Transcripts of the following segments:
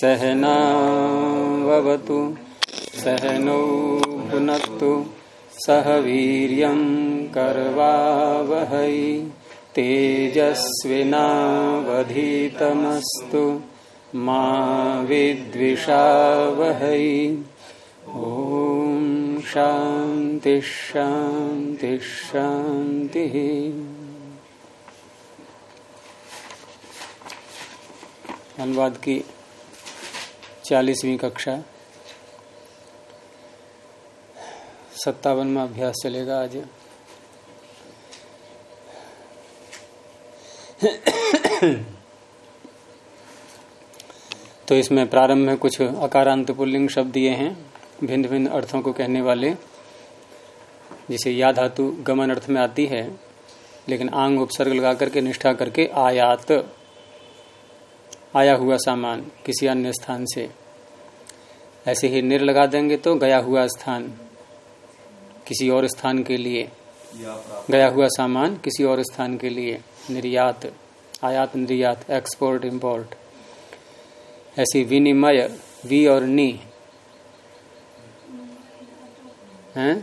सहनावतु सहनौ भुनक्तु सह वीर्यं कर्वावहै, तेजस्विनावधीतमस्तु, मा विद्विषावहै। ॐ शान्ति शांति शान्तिः। अनुवाद की चालीसवीं कक्षा। सत्तावन में अभ्यास चलेगा आज। तो इसमें प्रारंभ में कुछ अकारांत पुल्लिंग शब्द दिए हैं भिन्न भिन्न अर्थों को कहने वाले, जिसे या धातु गमन अर्थ में आती है, लेकिन आंग उपसर्ग लगा करके निष्ठा करके आयात, आया हुआ सामान किसी अन्य स्थान से। ऐसे ही निर लगा देंगे तो गया हुआ स्थान किसी और स्थान के लिए। गया हुआ सामान किसी और स्थान के लिए। निर्यात आयात निर्यात एक्सपोर्ट इंपोर्ट ऐसी विनिमय वी और नी। हैं?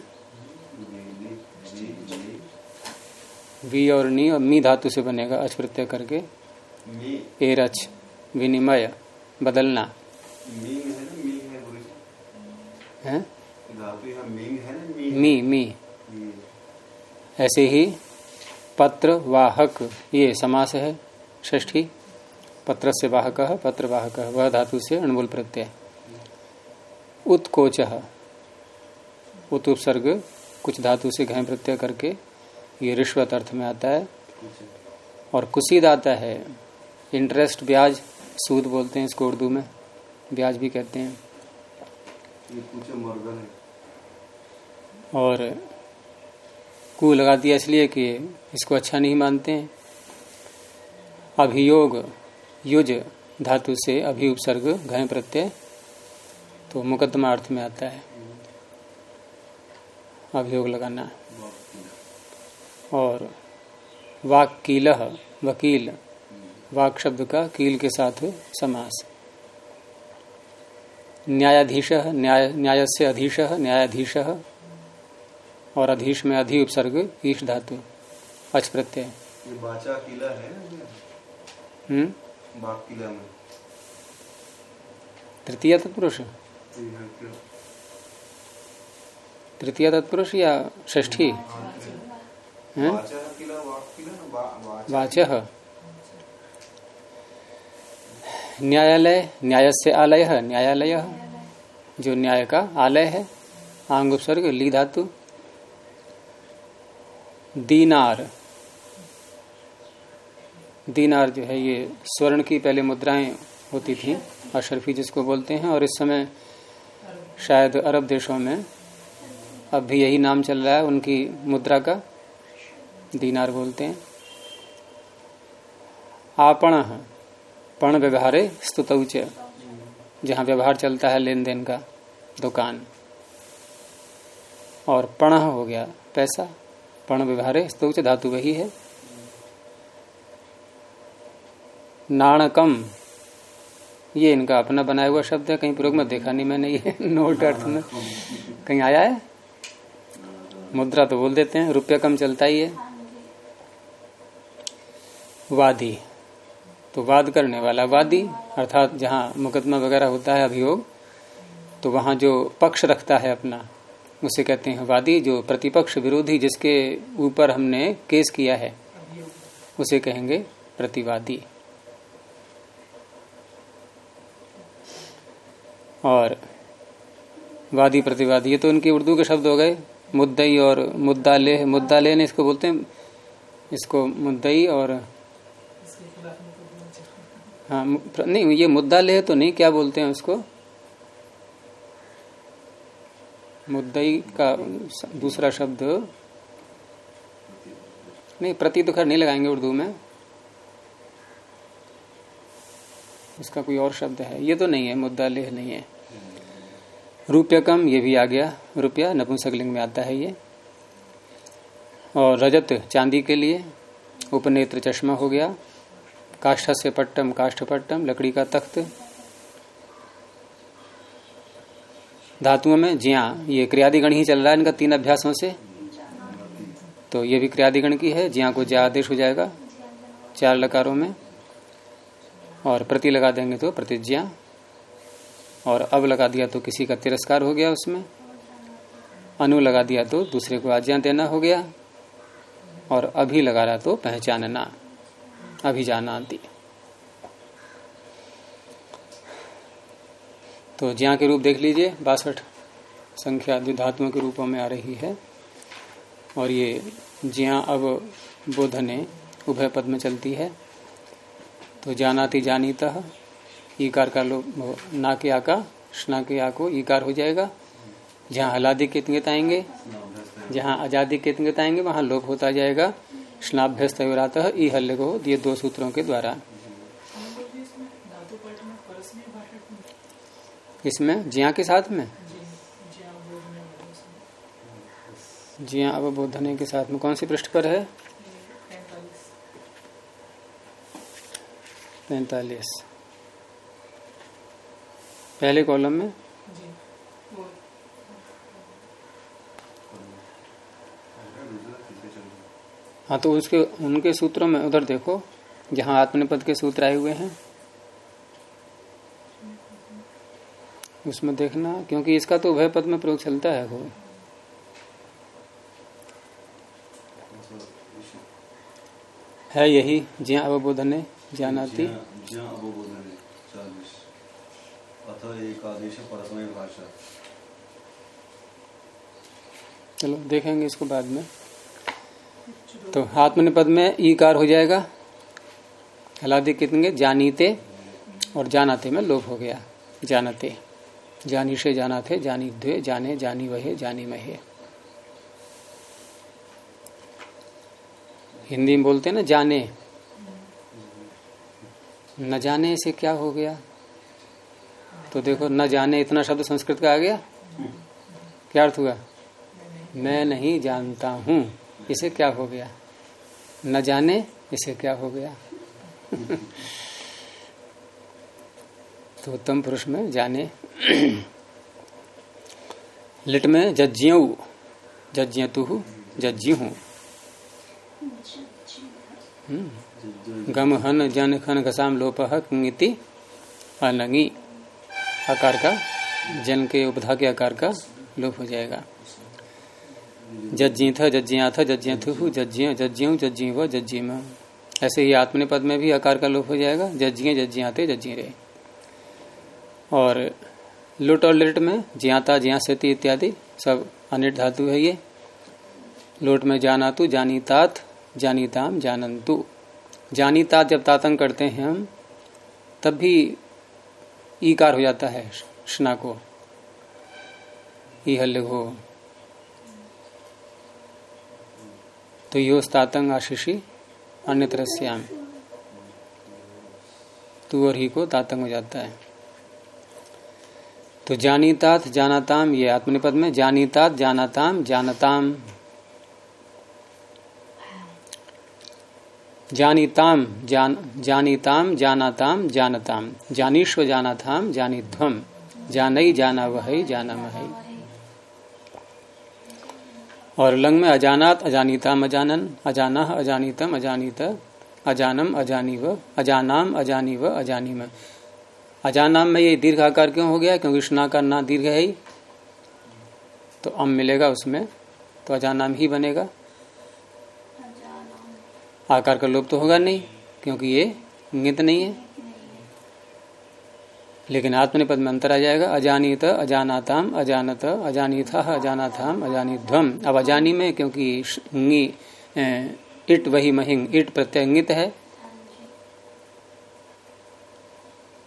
वी और नी और मी धातु से बनेगा अच प्रत्यय करके। एरच विनिमय बदलना। है? मी मी। ऐसे ही पत्र वाहक ये समास है ष्ठी पत्र से वाहक पत्र वाहक वह धातु से अणमूल प्रत्यय। उत्कोच। उत उपसर्ग कुछ धातु से घय प्रत्यय करके ये रिश्वत अर्थ में आता है। और कुसीद आता है इंटरेस्ट ब्याज सूद बोलते हैं इसको उर्दू में ब्याज भी कहते हैं। और कु लगा दिया इसलिए कि इसको अच्छा नहीं मानते हैं। अभियोग, युज धातु से अभि उपसर्ग घय प्रत्यय तो मुकदमा अर्थ में आता है। अभियोग लगाना। और वाक कील वकील, वाक शब्द का कील के साथ समास। न्यायाधीश न्याय न्याय से अधीश न्यायाधीश और अधीश में अधि उपसर्ग ईश धातु। अच प्रत्यय। तृतीय तत्पुरुष। तृतीय तत्पुरुष या ष्ठी वाच। न्यायालय न्याय से आलय है न्यायालय। जो न्याय का आलय है। आंग उपसर्ग ली धातु। दीनार। दीनार जो है ये स्वर्ण की पहले मुद्राएँ होती थी, अशरफी जिसको बोलते हैं, और इस समय शायद अरब देशों में अब भी यही नाम चल रहा है, उनकी मुद्रा का दीनार बोलते हैं। आपण पण व्यवहारे स्तुतौच जहाँ व्यवहार चलता है लेन देन का दुकान। और पण हो गया पैसा। पण व्यवहारे स्तुच धातु वही है। नाणकम ये इनका अपना बनाया हुआ शब्द है। कहीं प्रयोग में देखा नहीं मैंने ये नोट अर्थ में। कहीं आया है? मुद्रा तो बोल देते हैं रुपया कम चलता ही है। वादी तो वाद करने वाला वादी। अर्थात जहाँ मुकदमा वगैरह होता है, अभियोग तो वहाँ जो पक्ष रखता है अपना, उसे कहते हैं वादी, जो प्रतिपक्ष विरोधी जिसके ऊपर हमने केस किया है, उसे कहेंगे प्रतिवादी। और वादी प्रतिवादी, ये तो उनके उर्दू के शब्द हो गए, मुद्दई और मुद्दा ले मुद्दा ले ने इसको बोलते हैं, इसको मुद्दई और हाँ नहीं, ये मुद्दा ले तो नहीं, क्या बोलते हैं उसको? मुद्दई का दूसरा शब्द। नहीं प्रति तो खैर नहीं लगाएँगे उर्दू में। उसका कोई और शब्द है। ये तो नहीं है, मुद्दा लेह नहीं है। रुपया कम ये भी आ गया। रुपया, नपुंसकलिंग में आता है ये। और रजत, चांदी के लिए। उपनेत्र चश्मा हो गया। काष्ठ से पट्टम, काष्ठ पट्टम, लकड़ी का तख्त। धातुओं में ज्या ये क्रियादिगण ही चल रहा है इनका तीन अभ्यासों से। तो ये भी क्रियादिगण की है ज्या को ज्या आदेश हो जाएगा। चार लकारों में, और प्रति लगा देंगे तो प्रतिज्ञा। और अब लगा दिया तो किसी का तिरस्कार हो गया उसमें। अनु लगा दिया तो दूसरे को आज्ञा देना हो गया। और अभी लगा रहा तो पहचानना। अभी जाना आदि तो ज्या के रूप देख लीजिए, बासठ संख्या द्विधात्मक रूपों में आ रही है। और ये ज्या अब बोधने, उभय पद में चलती है। तो जानाती जानीत, ईकार का लोग ना के आका स्ना के आ को ईकार हो जाएगा। जहाँ हलादी कितने आएँगे जहाँ आज़ादी कितने आएँगे वहाँ लोप होता जाएगा। स्नाभ्यस्त ई हल्ले को ये दो सूत्रों के द्वारा। इसमें? जिया के साथ में? जिया अवबोधने के साथ में। कौन सी पृष्ठ पर है? पैतालीस। पहले कॉलम में? हाँ तो उसके उनके सूत्रों में उधर देखो जहाँ आत्मनिपद के सूत्र आए हुए हैं। उसमें देखना क्योंकि इसका तो उभय पद में प्रयोग चलता है वो। है यही ज्या अवबोधने जानाती चलो देखेंगे इसको बाद में। तो आत्मनिपद में ईकार हो जाएगा। हलादि कितने? जानीते और जानाते में लोप हो गया। जानते। जानी से जाना थे जानी द्वे, जाने, जानी वहे, जानी महे। हिंदी में बोलते ना, जाने। न जाने से क्या हो गया? तो देखो, न जाने इतना शब्द संस्कृत का आ गया? क्या अर्थ हुआ? मैं नहीं जानता हूँ। इसे क्या हो गया? न जाने इसे क्या हो गया? तो उत्तम पुरुष में जाने। लिट में जज्जियो जज्जियतु जज्जी हूँ हम्म। गम हन जन खन घसाम लोप हंगिति अनंगी आकार का, जन के उपधा के आकार का लोप हो जाएगा। जज्जी था जज्जिया था जज्जिया थु जज्जिया जज्जियों जज्जी व जज्जी में ऐसे ही आत्मनि पद में भी आकार का लोप हो जाएगा। जज्जिए जज्जिया थे जज्जी रहे और लुट और लिट में ज्याता ज्या सेती इत्यादि सब अनिट धातु है ये। लोट में जानातु, जानीतात, जानीताम, जानंतु। जानीतात जब तातंग करते हैं हम, तब भी ईकार हो जाता है स्ना को। ई हल्ले हो तो योस्तातंग आशीषी अन्य तरह श्याम तू और ही को तातंग हो जाता है। तो जानीतात जानाताम, ये आत्मनिपद में जानीतात जानाताम, जानताम। जानीताम, जान, जानीताम, जानाताम, जानताम। जानीश्व जानाथाम जानीध्वम जानई जाना वह जाना मह और लंग में अजानात अजानीताम अजानन अजाना अजानीतम अजानीत, अजानम अजानी व अजानाम अजानी व अजानी में अजान नाम में ये दीर्घ आकार क्यों हो गया? क्योंकि स्ना का ना दीर्घ है ही। तो अम मिलेगा उसमें तो अजान नाम ही बनेगा। आकार का लोप तो होगा नहीं, क्योंकि ये इंगित नहीं है। लेकिन आत्मनिपद में अंतर आ जाएगा, अजानित, अजानाताम, अजानत, अजानीथ, अजानाथाम, अजानिध्वम। अब अजानी में, क्योंकि इट वही महिंग, इट प्रत्यंगित है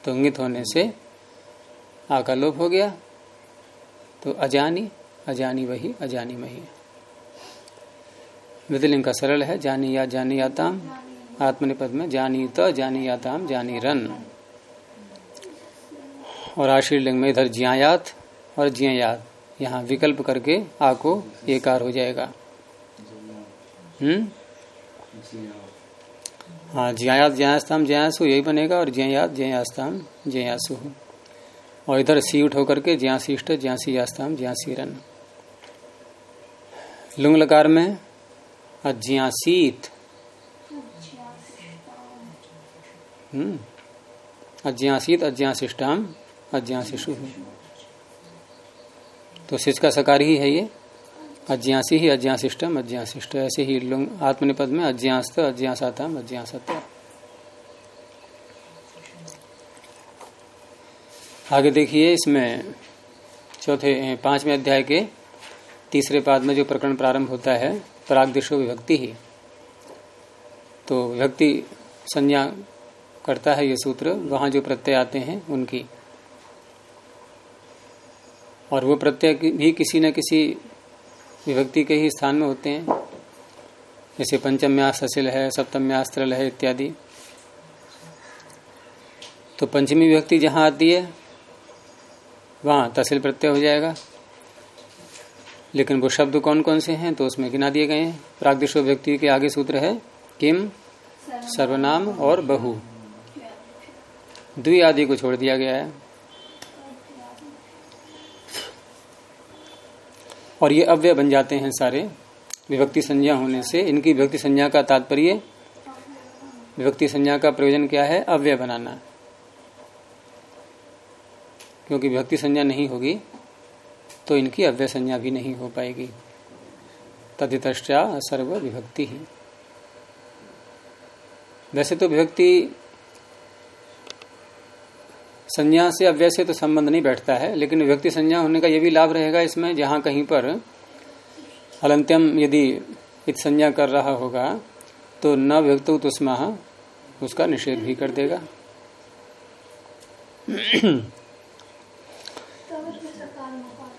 तो अंगित होने से आकालोप हो गया तो अजानी अजानी वही, अजानी मही। विधिलिंग का सरल है, जानी या जानी याताम, आत्मनिपद में जानी तो जानी याताम, जानी रन। और आशीर्लिंग में इधर ज्यायात और ज्यायात यहाँ विकल्प करके आ को एकार हो जाएगा। हम्म? हाँ ज्यायात ज्यास्ताम ज्यासु यही बनेगा और ज्यायात ज्यास्ताम ज्यासु और इधर सी उठ होकर के ज्या ज्यासी यास्ताम ज्या रन। लुंग लकार में अज्ञासीत अज्ञासीत हम्म? अज्ञासीत अज्ञाशिष्टाम अज्ञाशिशु तो सिच का सकार ही है ये। अज्ञासी ही अज्ञाशिष्टम अज्ञाशिष्ट ऐसे ही लुंग आत्मनिपद में अज्ञास्त अज्ञासाताम अज्ञासत्य आगे देखिए इसमें चौथे, पाँचवें अध्याय के तीसरे पाद में जो प्रकरण प्रारंभ होता है, प्रागदेशो विभक्ति ही। तो विभक्ति संज्ञा करता है ये सूत्र, वहाँ जो प्रत्यय आते हैं, उनकी। और वो प्रत्यय भी किसी न किसी विभक्ति के ही स्थान में होते हैं। जैसे पंचम्यास है सप्तम्यास त्रल है इत्यादि। तो पंचमी विभक्ति जहाँ आती है, वहाँ तहसील प्रत्यय हो जाएगा। लेकिन वो शब्द कौन कौन से हैं तो उसमें गिना दिए गए हैं। प्रागदेश व्यक्ति के आगे सूत्र है, किम, सर्वनाम और बहु। द्वि आदि को छोड़ दिया गया है। और ये अव्यय बन जाते हैं सारे। विभक्ति संज्ञा होने से इनकी विभक्ति संज्ञा का तात्पर्य, विभक्ति संज्ञा का प्रयोजन क्या है? अव्यय बनाना। क्योंकि विभक्ति संज्ञा नहीं होगी तो इनकी अव्यय संज्ञा भी नहीं हो पाएगी। तदितश्चा सर्व विभक्ति ही वैसे तो विभक्ति संज्ञा से अव्यय से तो संबंध नहीं बैठता है, लेकिन व्यक्ति संज्ञा होने का यह भी लाभ रहेगा इसमें, जहाँ कहीं पर हलंत्यम यदि इत संज्ञा कर रहा होगा तो न विभक्त तुष्मा उसका निषेध भी कर देगा।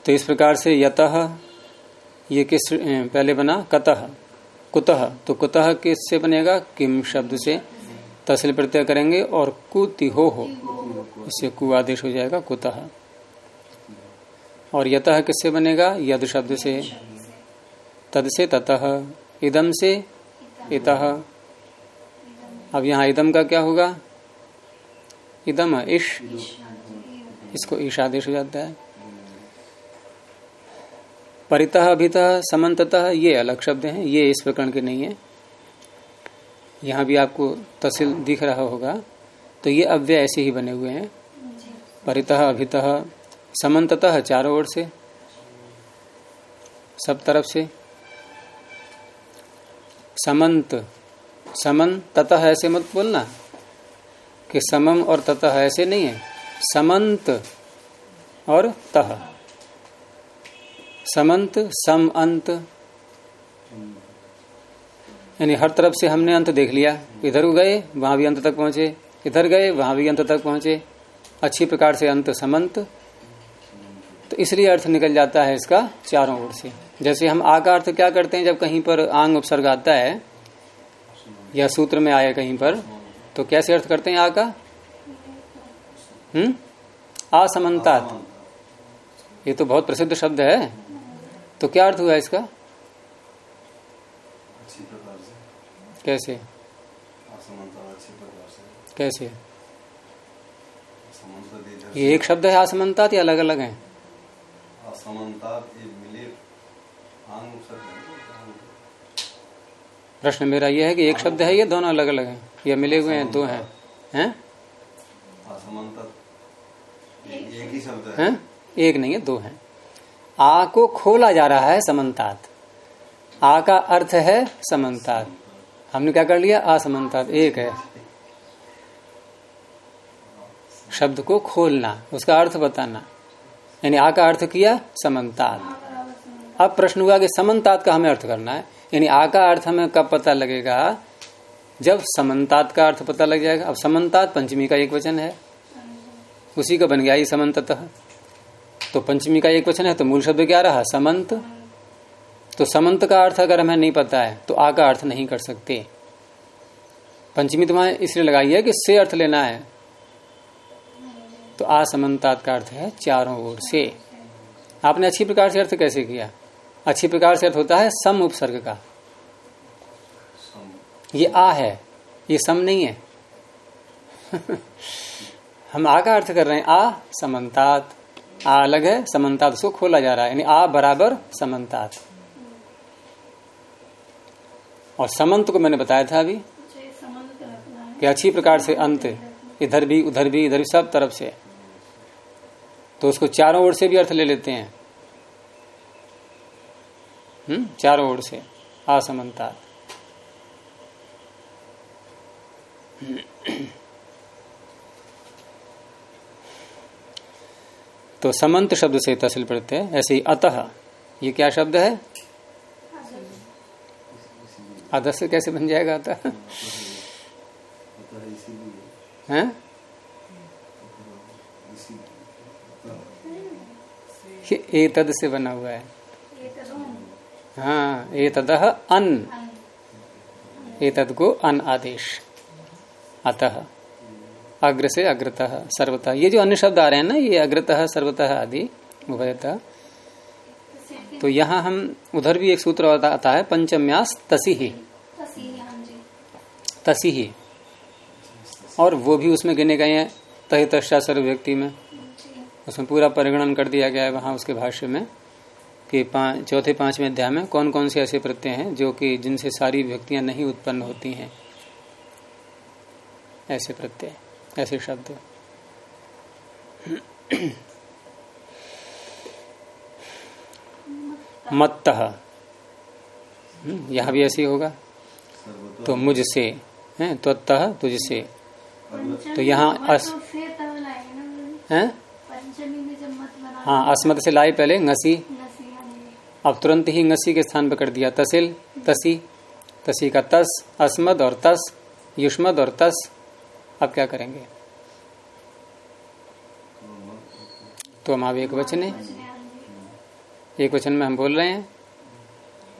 तो इस प्रकार से यतः, ये किस, पहले बना, कतः। कुतः तो कुतः किससे बनेगा? किम शब्द से। तहसील प्रत्यय करेंगे और कुतिहो हो इससे कु आदेश हो जाएगा, कुतः। और यतः किससे बनेगा? यद शब्द से। तद से ततः। इदम से इतः। अब यहाँ इदम का क्या होगा? इदम इश। इसको ईश आदेश हो जाता है। परितः अभितः समन्ततः ये अलग शब्द हैं, ये इस प्रकरण के नहीं है। यहाँ भी आपको तहसील दिख रहा होगा। तो ये अव्यय ऐसे ही बने हुए हैं। परितः, अभितः, समन्ततः चारों ओर से, सब तरफ़ से। समंत समन ततः ऐसे मत बोलना कि समम और ततः ऐसे नहीं है। समंत और तह। समंत सम, अंत यानी हर तरफ़ से हमने अंत देख लिया। इधर गए, वहाँ भी अंत तक पहुँचे। इधर गए, वहाँ भी अंत तक पहुँचे। अच्छी प्रकार से अंत समंत। तो इसलिए अर्थ निकल जाता है इसका चारों ओर से। जैसे हम आ का अर्थ क्या करते हैं, जब कहीं पर आंग उपसर्ग आता है, या सूत्र में आया कहीं पर तो कैसे अर्थ करते हैं आ का? हम्म? ये तो बहुत प्रसिद्ध शब्द है। तो क्या अर्थ हुआ इसका? कैसे? कैसे? ये एक शब्द है असमंतात या अलग अलग है? प्रश्न मेरा यह है कि एक शब्द है ये दोनों अलग अलग हैं? या मिले हुए हैं, दो हैं? हैं? एक ही? शब्द है एक नहीं है, दो हैं। आ को खोला जा रहा है समन्तात आ का अर्थ है समन्तात हमने क्या कर लिया? असमन्तात एक है। शब्द को खोलना, उसका अर्थ बताना। यानी आ का अर्थ किया समन्तात अब प्रश्न हुआ कि समन्तात का हमें अर्थ करना है। यानी आ का अर्थ हमें कब पता लगेगा? जब समन्तात का अर्थ पता लग जाएगा। अब समन्तात पंचमी का एक वचन है। उसी का बन गया ही समन्ततः। तो पंचमी का एक वचन है तो मूल शब्द क्या रहा? समंत तो समंत का अर्थ अगर हमें नहीं पता है तो आ का अर्थ नहीं कर सकते। पंचमी तो इसलिए लगाई है कि से अर्थ लेना है। तो असमन्तात का अर्थ है चारों ओर से। आपने अच्छी प्रकार से अर्थ कैसे किया? अच्छी प्रकार से अर्थ होता है सम उपसर्ग का। ये आ है, ये सम नहीं है। हम आ का अर्थ कर रहे हैं, आ समन्तात आ अलग है समन्तात उसको खोला जा रहा है, यानी आ बराबर समन्तात और समंत को मैंने बताया था अभी कि अच्छी प्रकार से अंत, इधर भी, उधर भी, इधर भी, सब तरफ़ से। तो उसको चारों ओर से भी अर्थ ले लेते हैं। हम्म चारों ओर से असमन्ता तो समंत शब्द से तहसील हैं, ऐसे ही अतः, ये क्या शब्द है? से कैसे बन जाएगा अतः हैं? ए तद से बना हुआ है। हाँ ए तद अन। ए तद को अन आदेश। अतः। अग्र से अग्रतः सर्वतः। ये जो अन्य शब्द आ रहे हैं ना ये अग्रतः सर्वतः आदि उभयतः तो यहाँ हम उधर भी एक सूत्र आता है पंचम्यास तसी ही तसी ही और वो भी उसमें गिने गए हैं तही तस्ा सर्व व्यक्ति में। उसमें पूरा परिगणन कर दिया गया है वहाँ उसके भाष्य में कि पाँच चौथे पाँचवें अध्याय में कौन कौन से ऐसे प्रत्यय हैं जो कि जिनसे सारी व्यक्तियाँ नहीं उत्पन्न होती हैं। ऐसे प्रत्यय ऐसे शब्द। मत्त। हम्म, यहाँ भी ऐसे ही होगा। तो मुझसे है त्वतः तुझसे। तो यहाँ अस हैं? हाँ अस्मत से लाई पहले ngसी अब तुरंत ही ngसी के स्थान पर कर दिया तसिल तसी। तसी का तस अस्मद और तस युष्मद और तस। अब क्या करेंगे? तो हम अब एक वचन है क्वेश्चन में हम बोल रहे हैं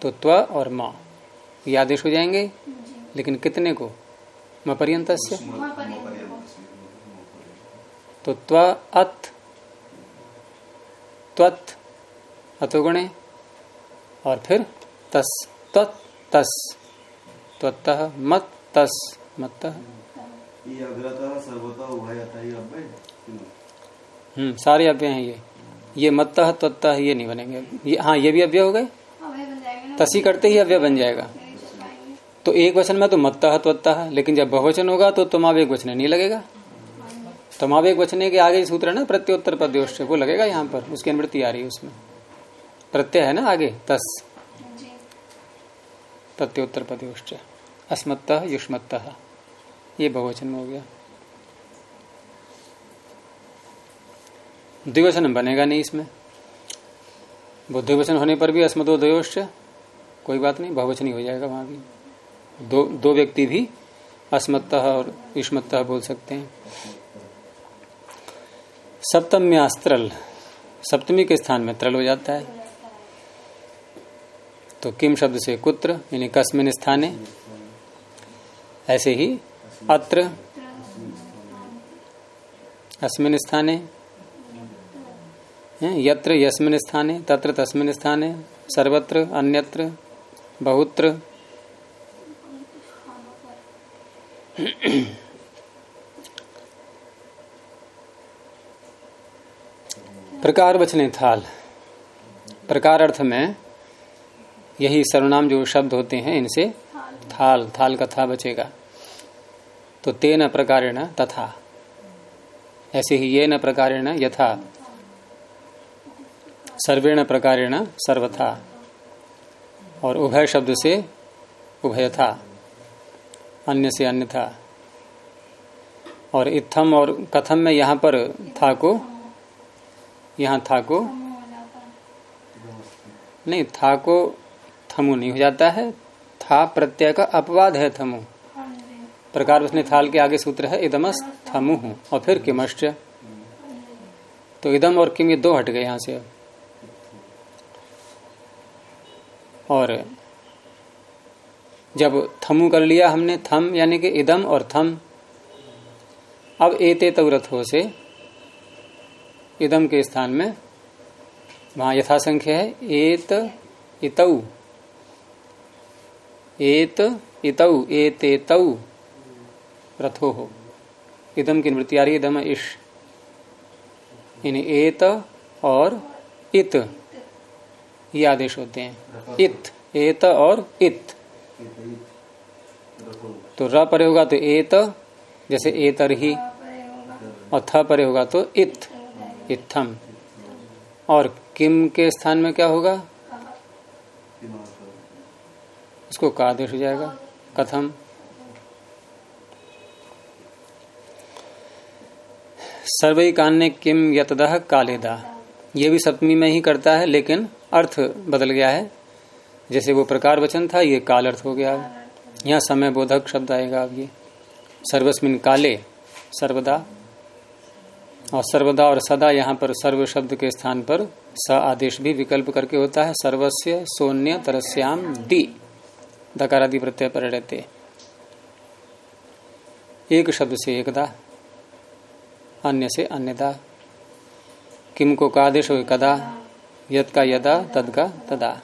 तो त्व और माँ। ये आदेश हो जाएँगे लेकिन कितने को? म पर्यंत तो त्व अत त्वत अतुगुणे। और फिर तस। त्वत तस। त्वत मत तस। मत हम्म सारे अव्यय हैं ये। ये मत त्वत ये नहीं बनेंगे। ये हाँ ये भी अव्यय हो गए? तसी करते ही अव्यय बन जाएगा। तो एक वचन में तो मत्ता त्वत्ता लेकिन जब बहुवचन होगा तो तुमाव एक वचन नहीं लगेगा। तुमाव एक वचन के आगे सूत्र है ना प्रत्योत्तर पद्योश वो लगेगा यहाँ पर उसकी अनुवृत्ति आ रही है उसमें। प्रत्यय है ना आगे तस। प्रत्योत्तर पद्योश्च अस्मत्त युष्मत्त। ये बहुवचन में हो गया। द्विवचन बनेगा नहीं इसमें। बुद्धिवचन होने पर भी अस्मदोदयोश्च, कोई बात नहीं, बहुवचन ही हो जाएगा वहाँ भी। दो दो व्यक्ति भी अस्मत्ता और युष्मत्ता बोल सकते हैं। सप्तम सप्तम्यास्त्रल, सप्तमी के स्थान में त्रल हो जाता है। तो किम शब्द से कुत्र, यानी कस्मिन स्थाने, ऐसे ही अत्र, अस्मिन स्थाने यत्र यस्मिन स्थाने, तत्र तस्मिन स्थाने, सर्वत्र अन्यत्र, बहुत्र। प्रकार बचने थाल। प्रकार अर्थ में यही सर्वनाम जो शब्द होते हैं, इनसे थाल थाल का था बचेगा। तो तेन प्रकारेण तथा। ऐसे ही ये न प्रकारेण यथा। सर्वेण प्रकारेण सर्वथा। और उभय शब्द से उभय था अन्य से अन्य था और इत्थम और कथम में यहाँ पर था को यहाँ था को नहीं था को थमु नहीं हो जाता है। था प्रत्यय का अपवाद है थमु। प्रकार उसने थाल के आगे सूत्र है, इदमस थमु। और फिर किमश्च? तो इदम और किम ये दो हट गए यहाँ से। और जब थमु कर लिया हमने, थम यानी कि इदम और थम। अब एते तवरथ से इदम के स्थान में वहाँ यथासंख्य है, एत इतऊ एत इतऊ एते तऊ रथो हो। इदम की नृत्य आ रही इदम इश। इन एत और इत। ये आदेश होते हैं। इत, एत और इत। तो र परे होगा तो एत, जैसे एतर ही, और थ परे होगा तो इत, इत्थम। और किम के स्थान में क्या होगा? उसको का आदेश हो जाएगा। कथम। सर्वई कान्य किम यतदह कालेदा। ये भी सप्तमी में ही करता है, लेकिन अर्थ बदल गया है। जैसे वो प्रकार वचन था, ये काल अर्थ हो गया। यहाँ समय बोधक शब्द आएगा अब ये। सर्वस्मिन काले, सर्वदा। और सर्वदा और सदा यहाँ पर सर्व शब्द के स्थान पर स आदेश भी विकल्प करके होता है। सर्वस्य सोन्य तरस्याम दी दकारादि प्रत्यय पर रहते। एक शब्द से एकदा, अन्य से अन्यदा। किम को का आदेश हो कदा यद का यदा, तद का तदा।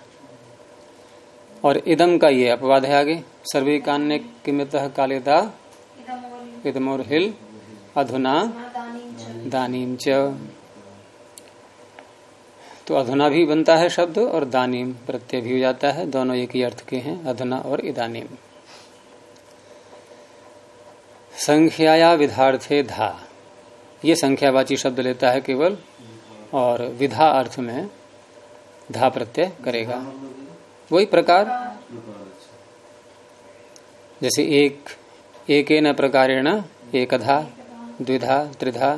और इदम का ये अपवाद है आगे। सर्वे कान्य किमित कालेदा, इदमोर हिल, अधुना दानीम च। तो अधुना भी बनता है शब्द और दानीम प्रत्यय भी हो जाता है। दोनों एक ही अर्थ के हैं, अधुना और इदानीम संख्याया विधार्थे धा। ये संख्यावाची शब्द लेता है केवल। और विधा अर्थ में धा प्रत्यय करेगा। वही प्रकार। जैसे एक एक न प्रकारेण एकधा द्विधा, त्रिधा,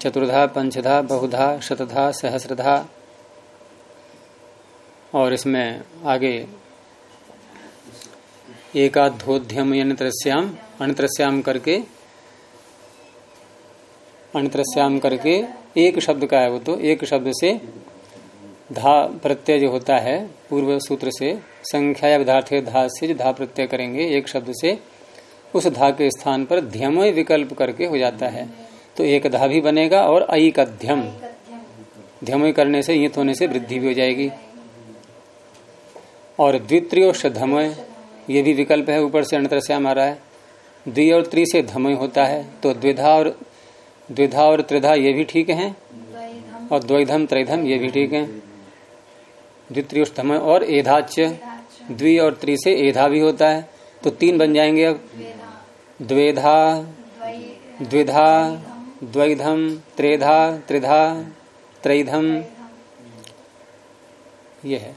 चतुर्धा, पंचधा, बहुधा, शतधा, सहस्रधा। और इसमें आगे एकाधोध्यम यंत्रस्याम अणत्रस्याम करके अणत्रस्याम करके एक शब्द का है वो तो एक शब्द से धा प्रत्यय जो होता है पूर्व सूत्र से संख्या या विधार्थ धा से जो धा प्रत्यय करेंगे एक शब्द से उस धा के स्थान पर ध्यमय विकल्प करके हो जाता है। तो एक धा भी बनेगा और अई का ध्यम ध्यमय करने से ईत होने से वृद्धि भी हो जाएगी। और द्वित्रियोश धमय ये भी विकल्प है ऊपर से अंतर से हमारा है। द्वि और त्रि से धमय होता है तो द्विधा और द्विधा और त्रिधा ये भी ठीक है? और द्वैधम त्रैधम ये भी ठीक है। द्वित्रियोष्टम और एधाच्य द्वि और त्रि से एधा भी होता है। तो तीन बन जाएँगे अब। द्वेधा, द्विधा द्वैधम त्रेधा, त्रिधा त्रैधम ये है।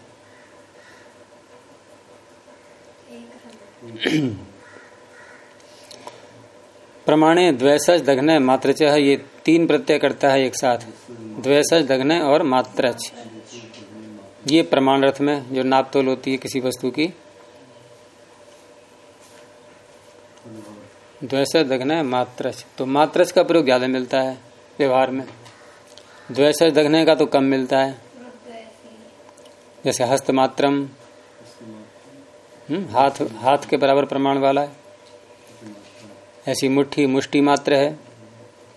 प्रमाणे द्वैसज दघन मात्रच है ये तीन प्रत्यय करता है एक साथ। द्वैसज दघन और मात्रच। ये प्रमाण अर्थ में जो नाप तोल होती है किसी वस्तु की। द्वैसज दघन मात्रच तो मात्रच का प्रयोग ज़्यादा मिलता है व्यवहार में। द्वैसज दघने का तो कम मिलता है। जैसे हस्त मात्रम। हाथ हाथ के बराबर प्रमाण वाला है। ऐसी मुट्ठी, मुष्टि मात्र है।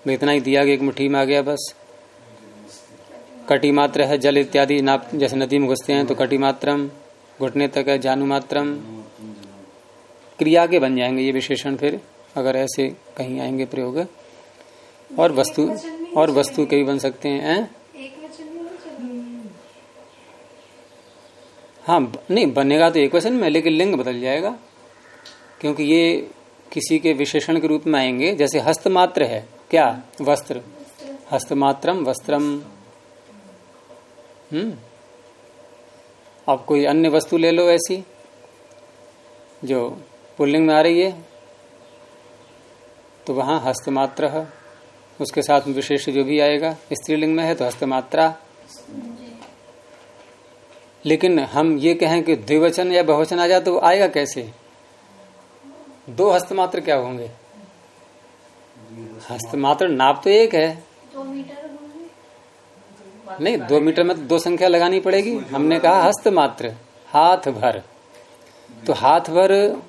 इतना ही दिया गया एक मुट्ठी में आ गया बस। कटी मात्र है जल इत्यादि नाप जैसे नदी में घुसते हैं तो कटी मात्रम घुटने तक है जानू मात्रम क्रिया के बन जाएँगे ये विशेषण फिर, अगर ऐसे कहीं आएँगे प्रयोग। और वस्तु और वस्तु के भी बन सकते हैं, है? हाँ नहीं, बनेगा तो एक वचन में, लेकिन लिंग बदल जाएगा। क्योंकि ये किसी के विशेषण के रूप में आएँगे। जैसे हस्तमात्र है, क्या? वस्त्र। हस्तमात्रम, वस्त्रम। हम्म। अब कोई अन्य वस्तु ले लो ऐसी, जो पुल्लिंग में आ रही है तो वहाँ हस्तमात्र है। उसके साथ में विशेष जो भी आएगा, स्त्रीलिंग में है तो हस्तमात्रा। लेकिन हम ये कहें कि द्विवचन या बहुवचन आ जाए तो आएगा कैसे? दो हस्तमात्र क्या होंगे? हस्तमात्र नाप तो एक है। दो मीटर नहीं, दो मीटर में तो दो संख्या लगानी पड़ेगी। हमने कहा हस्तमात्र हाथ भर। तो हाथ भर,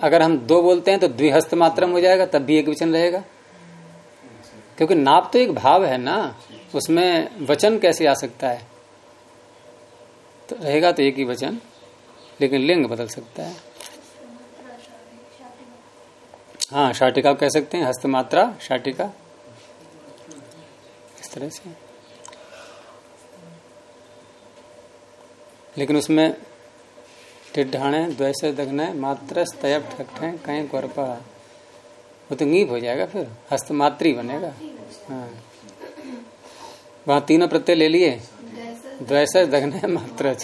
अगर हम दो बोलते हैं तो द्विहस्त मात्रम हो जाएगा, तब भी एक वचन रहेगा। क्योंकि नाप तो एक भाव है ना, उसमें वचन कैसे आ सकता है? तो रहेगा तो एक ही वचन, लेकिन लिंग बदल सकता है। हाँ शाटिका कह सकते हैं हस्तमात्रा शाटिका। इस तरह से। लेकिन उसमें टिड्ढाणे द्वैस दगने मात्र स्तयप ठकठे कहीं गोरपा वो तो नीप हो जाएगा फिर हस्तमात्री बनेगा। हाँ। वहाँ तीनों प्रत्यय ले लिए। द्वैस दगने मात्र।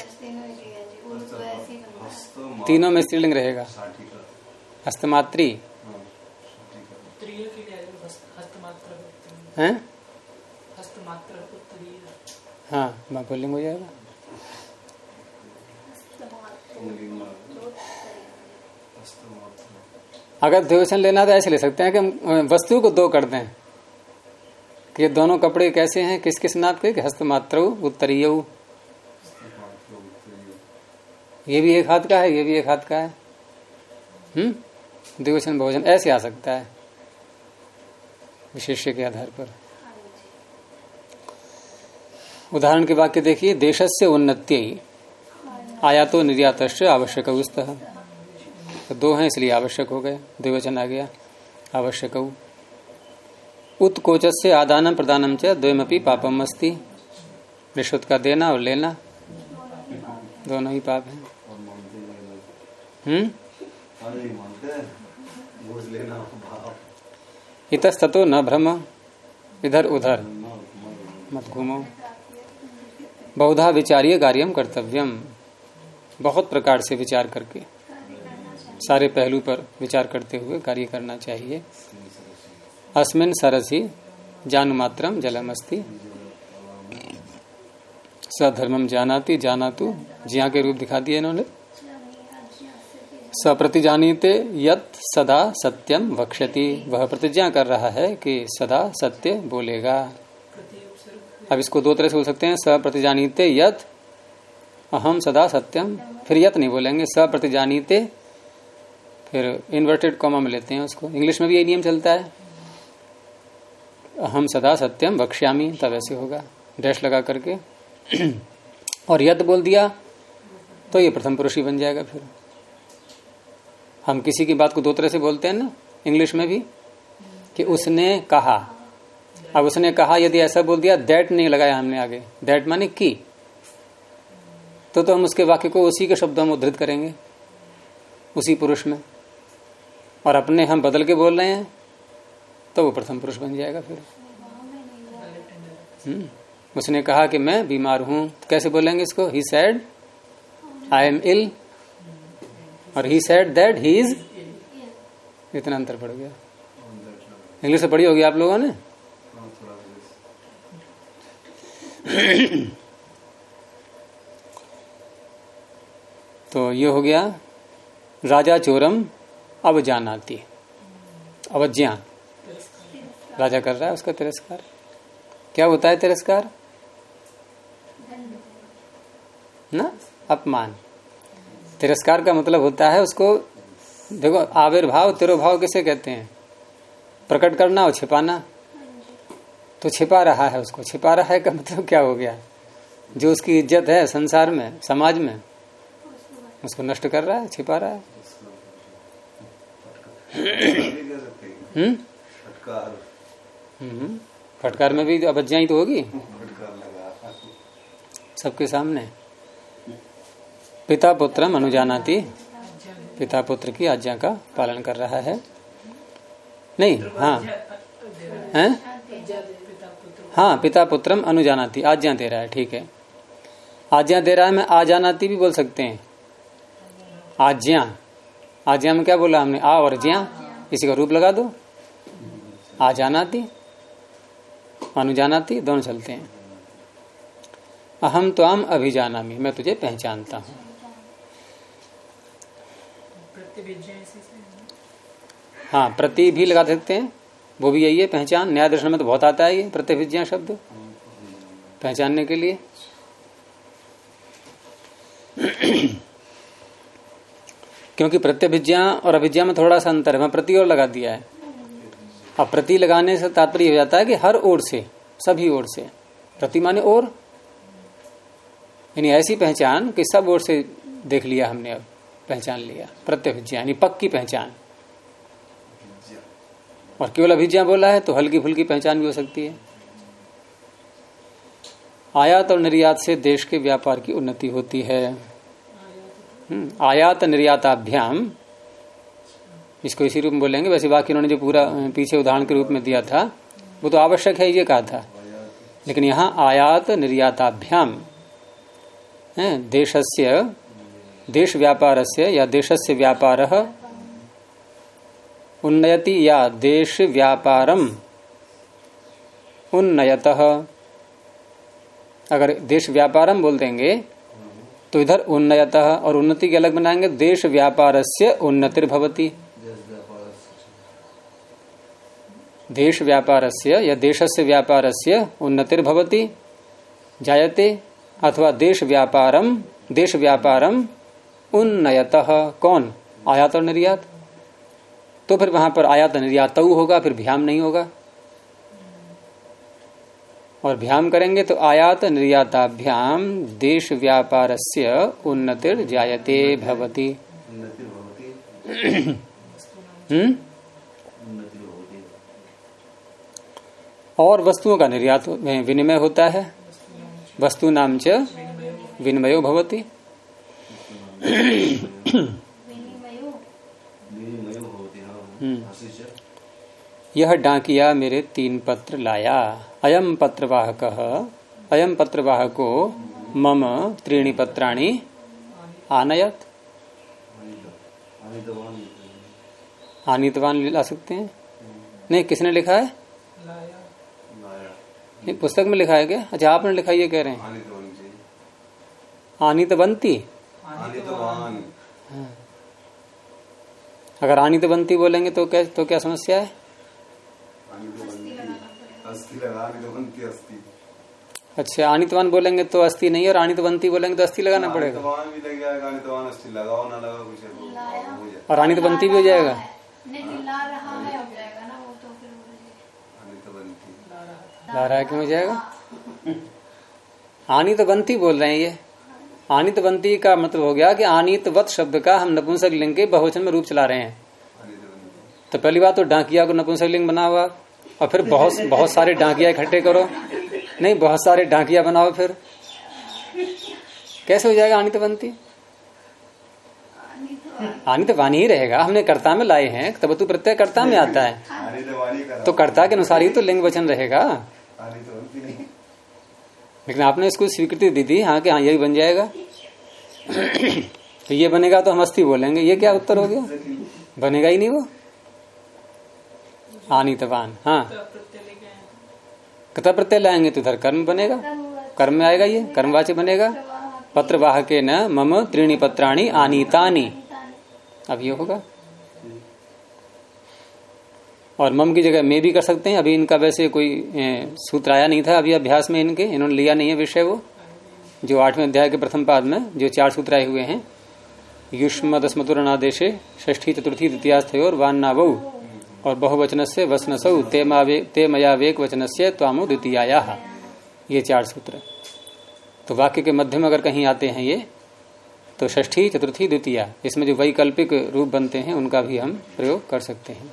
तीनों में स्त्रीलिंग रहेगा। हस्तमात्री हैं? हाँ पुल्लिंग हो जाएगा। अगर द्वेषण लेना तो ऐसे ले सकते हैं कि वस्तु को दो कर दें। कि ये दोनों कपड़े कैसे हैं? किस किस नाप के? हस्तमात्र, उत्तरीय। ये भी एक हाथ का है, ये भी एक हाथ का है। हम्म? द्विवचन बहुवचन ऐसे आ सकता है। विशेष्य के आधार पर। उदाहरण के वाक्य देखिए देश से उन्नति आयातो निर्यात आवश्यक तो दो हैं, इसलिए आवश्यक हो गए। द्विवचन आ गया। आवश्यक। उत्कोच से आदान प्रदानम च द्वयमपी पापम अस्ति। रिश्वत का देना और लेना। दोनों ही पाप हैं। हम्म? इतस्तो न भ्रम। इधर उधर। मत घूमो। बहुधा विचारीय कार्यम कर्तव्यम। बहुत प्रकार से विचार करके, सारे पहलू पर विचार करते हुए कार्य करना चाहिए। अस्मिन सरसी, जान मात्रम जलम अस्ति सधर्मम जानाती, जानातु, जिया के रूप दिखा दिए इन्होंने। सप्रतिजानीते यत सदा सत्यम वक्षति वह प्रतिज्ञा कर रहा है कि सदा सत्य बोलेगा। अब इसको दो तरह से बोल सकते हैं। सप्रतिजानीते यत अहम सदा सत्यम फिर यत नहीं बोलेंगे सप्रतिजानीते फिर इन्वर्टेड कॉमा में लेते हैं उसको। इंग्लिश में भी यही नियम चलता है। अहम सदा सत्यम बक्ष्यामी तब ऐसे होगा। डैश लगा करके। और यद बोल दिया तो ये प्रथम पुरुष ही बन जाएगा फिर। हम किसी की बात को दो तरह से बोलते हैं ना इंग्लिश में भी, कि उसने कहा। अब उसने कहा, यदि ऐसा बोल दिया दैट नहीं लगाया हमने आगे। दैट माने की। तो तो हम उसके वाक्य को उसी के शब्दों में उद्धृत करेंगे, उसी पुरुष में। और अपने हम बदल के बोल रहे हैं तो वो प्रथम पुरुष बन जाएगा फिर। हम्म उसने कहा कि मैं बीमार हूँ। कैसे बोलेंगे इसको? ही सैड आई एम इल और he said that he is इतना अंतर पड़ गया। इंग्लिश से पढ़ी होगी आप लोगों ने? तो ये हो गया राजा चोरम अब जानाती अवज्ञा राजा कर रहा है उसका तिरस्कार। क्या होता है तिरस्कार? ना? अपमान। तिरस्कार का मतलब होता है उसको, देखो, आविर्भाव, तिरुभाव किसे कहते हैं? प्रकट करना और छिपाना। तो छिपा रहा है उसको। छिपा रहा है का मतलब क्या हो गया? जो उसकी इज़्ज़त है संसार में, समाज में उसको नष्ट कर रहा है, छिपा रहा है? हम्म? हम्म। फटकार में भी अवज्ञा ही तो होगी। सबके सामने। पिता पुत्र अनुजानाती पिता पुत्र की आज्ञा का पालन कर रहा है। नहीं हाँ। हैं? हाँ पिता पुत्रम अनुजानाती। आज्ञा दे रहा है, ठीक है। आज्ञा दे रहा है, मैं आ जानाती भी बोल सकते हैं। आज्ञा आज्ञा में क्या बोला हमने आ और ज्ञा इसी का रूप लगा दो आ जाना जानाती अनुजानाती दोनों चलते हैं अहम तो आम अभिजाना मैं तुझे पहचानता हूँ हाँ प्रति भी लगा सकते हैं वो भी यही है पहचान न्याय दर्शन में तो बहुत आता है ये प्रतिभिज्ञा शब्द पहचानने के लिए क्योंकि प्रत्यभिज्ञा और अभिज्ञा में थोड़ा सा अंतर है। मैं प्रति और लगा दिया है। अब प्रति लगाने से तात्पर्य हो जाता है कि हर ओर से, सभी ओर से, प्रति माने और यानी ऐसी पहचान कि सब ओर से देख लिया हमने अब पहचान लिया। प्रत्यभिज्ञा, यानी पक्की पहचान। और केवल अभिज्ञा बोला है तो हल्की फुल्की पहचान भी हो सकती है। आयात और निर्यात से देश के व्यापार की उन्नति होती है। आयात निर्याताभ्याम इसको इसी रूप में बोलेंगे। वैसे बाकी उन्होंने जो पूरा पीछे उदाहरण के रूप में दिया था, वो तो आवश्यक है, ये कहा था। लेकिन यहाँ आयात निर्याताभ्याम देशस्य देश व्यापार से या देशस्य व्यापार, उन्नयति या देश व्यापारम उन्नयत। अगर देश व्यापारम बोल देंगे तो इधर उन्नयत और उन्नति के अलग बनाएँगे। देश व्यापार से उन्नतिर्भवती। देश व्यापार से या देश से व्यापार से उन्नतिर्भवती। जायते अथवा देश व्यापारम देश व्यापारम उन्नयत। कौन? आयात और निर्यात। तो फिर वहाँ पर आयात निर्यात होगा, फिर भ्याम नहीं होगा। और भ्याम करेंगे तो आयात निर्याताभ्याम देश व्यापार से उन्नतिर जायते भवती। हम्म और वस्तुओं का निर्यात विनिमय होता है। वस्तु नाम च विनिमयो भवती। यह डाकिया मेरे तीन पत्र लाया। अयम पत्रवाहक अयम पत्रवाहको मम त्रीणी पत्राणी। आनयत। आनितवान ला सकते हैं? नहीं किसने लिखा है? ये पुस्तक में लिखा है क्या? अच्छा आपने लिखा ये कह रहे हैं। आनितवंती। हाँ। अगर आनितवंती बोलेंगे तो क्या तो क्या समस्या है? अच्छा आनितवान बोलेंगे तो अस्थि नहीं और आनितवंती बोलेंगे तो अस्थि लगाना पड़ेगा। और आनितवंती भी हो जाएगा? ला रहा है क्यों हो जाएगा? आनित बंती बोल रहे हैं ये। आनित बंती का मतलब हो गया कि आनित वत शब्द का हम नपुंसक लिंग के बहुवचन में रूप चला रहे हैं। तो पहली बात तो डाकिया को नपुंसक लिंग बना हुआ। और फिर बहुत बहुत सारे डांकिया इकट्ठे करो। नहीं बहुत सारे डांकिया बनाओ फिर। कैसे हो जाएगा आनित बंती आनित वाणी ही रहेगा। हमने कर्ता में लाए हैं। तब तो प्रत्यय कर्ता में आता है। तो कर्ता के अनुसार ही तो लिंग वचन रहेगा। लेकिन आपने इसको स्वीकृति दी थी। हाँ कि हाँ यही बन जाएगा। तो ये बनेगा तो हम अस्थि बोलेंगे। ये क्या उत्तर हो गया? बनेगा ही नहीं वो। आनितवान हाँ। कथा प्रत्यय लाएँगे तो इधर कर्म बनेगा। कर्म में आएगा ये कर्मवाची बनेगा। पत्र वाहके न मम त्रीणी पत्राणी आनीतानी। अब ये होगा। और मम की जगह मे भी कर सकते हैं। अभी इनका वैसे कोई सूत्र आया नहीं था। अभी अभ्यास में इनके, इन्होंने लिया नहीं है विषय वो। जो आठवें अध्याय के प्रथम पाद में जो चार सूत्र आए हुए हैं। युष्म दसमतुरणादेशे ष्ठी चतुर्थी द्वितीयास्थ और वान और बहुवचन से वसनसौ ते मया वेक वचन से त्वामो द्वितीया ये चार सूत्र। तो वाक्य के मध्य में अगर कहीं आते हैं ये तो ष्ठी चतुर्थी, द्वितीया, इसमें जो वैकल्पिक रूप बनते हैं, उनका भी हम प्रयोग कर सकते हैं।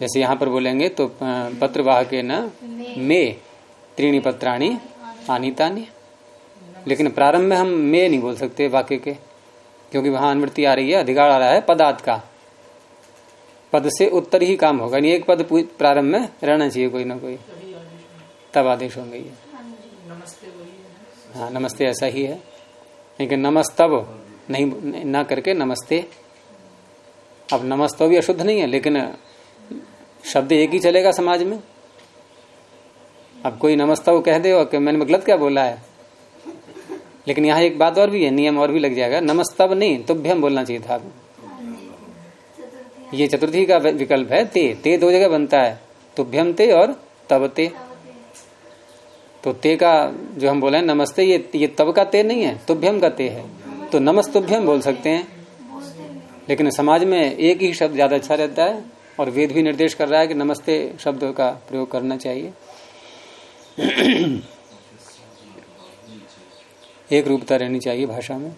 जैसे यहाँ पर बोलेंगे तो पत्र के न मे, त्रीणी पत्राणी आनीतानी लेकिन प्रारंभ में हम मे नहीं बोल सकते वाक्य के, क्योंकि वहाँ अनुवृत्ति आ रही है, अधिकार आ रहा है पदार्थ का। पद से उत्तर ही काम होगा। नहीं एक पद प्रारंभ में रहना चाहिए कोई ना कोई। तब आदेश होंगे ये। हाँ नमस्ते ऐसा ही है। लेकिन नमस्तब नहीं ना करके नमस्ते। अब नमस्तो भी अशुद्ध नहीं है लेकिन शब्द एक ही चलेगा समाज में। अब कोई नमस्ता कह दे और मैंने गलत क्या बोला है? लेकिन यहाँ एक बात और भी है नियम और भी लग जाएगा। नमस्तब नहीं तुभ्यम बोलना चाहिए था ये चतुर्थी का विकल्प है ते। ते दो जगह बनता है। तुभ्यम ते और तब ते। तो ते का जो हम बोले नमस्ते, ये ये तब का ते नहीं है तुभ्यम का ते है। तो नमस्तुभ्यम बोल सकते हैं। लेकिन समाज में एक ही शब्द ज़्यादा अच्छा रहता है और वेद भी निर्देश कर रहा है कि नमस्ते शब्द का प्रयोग करना चाहिए। एक रूपता रहनी चाहिए भाषा में।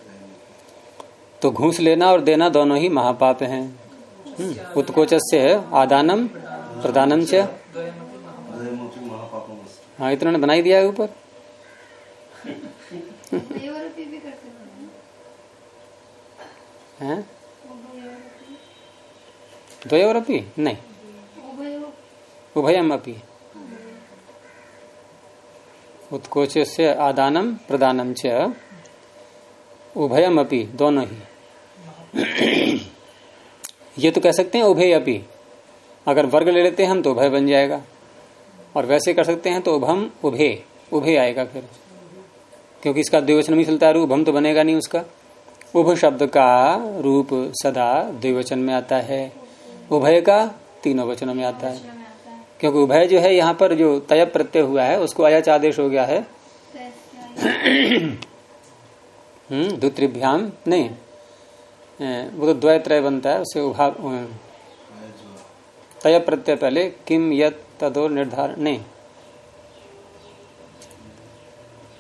तो घूस लेना और देना दोनों ही महापाप हैं। उत्कोच से आदानम प्रदानम च। हाँ इतना ने बनाई दिया है ऊपर। हैं? हैं नहीं। उभयो उभयम अपि उत्कोच से आदानम प्रदानम च। उभयम अपि दोनों ही। ये तो कह सकते हैं उभय अपी। अगर वर्ग ले लेते हैं हम तो उभय बन जाएगा। और वैसे कर सकते हैं तो उभम उभे उभे आएगा फिर। क्योंकि इसका द्विवचन भी चलता है उभम तो बनेगा नहीं उसका। उभ शब्द का रूप सदा द्विवचन में आता है। उभय का तीनों वचनों में आता है। क्योंकि उभय जो है यहाँ पर जो तय प्रत्यय हुआ है उसको अयच आदेश हो गया है। हम्म द्वित्रिभ्याम नहीं। वो तो द्वय त्रय बनता है, उसे उभा तय प्रत्यय पहले, किम यत तदो निर्धारण नहीं।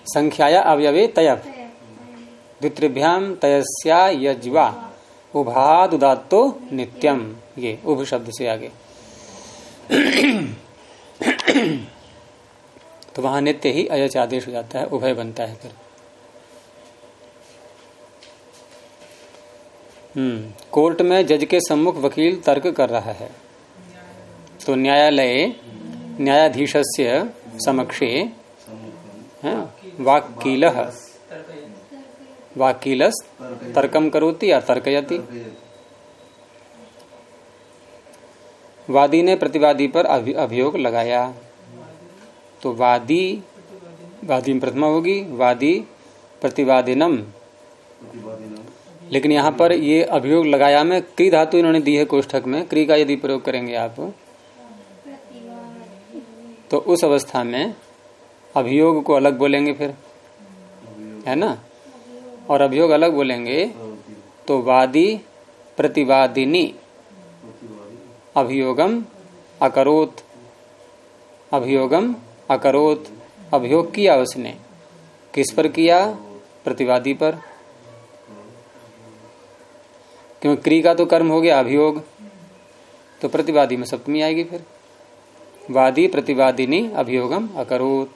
संख्याया अवयवे तय। द्वित्रिभ्याम तयस्या यज्वा उभाद उदात्तो नित्यम ये उभ शब्द से आगे। तो वहाँ नित्य ही अयच आदेश हो जाता है, उभय बनता है फिर। कोर्ट में जज के सम्मुख वकील तर्क कर रहा है। तो न्यायालय न्यायाधीश से समक्षे वाकील वाकीलस तर्कम करोति या तर्कयति? वादी ने प्रतिवादी पर अभियोग लगाया। तो वादी वादी प्रथमा होगी, वादी प्रतिवादिनम। लेकिन यहाँ पर ये अभियोग लगाया में क्री धातु इन्होंने दी है कोष्ठक में। क्री का यदि प्रयोग करेंगे आप। तो उस अवस्था में अभियोग को अलग बोलेंगे फिर। है ना? और अभियोग अलग बोलेंगे तो वादी प्रतिवादिनी। अभियोगम अकरोत। अभियोगम अकरोत। अभियोग किया उसने? किस पर किया? प्रतिवादी पर। क्योंकि क्री का तो कर्म हो गया, अभियोग। तो प्रतिवादी में सप्तमी आएगी फिर। वादी, प्रतिवादिनी, अभियोगम, अकरोत।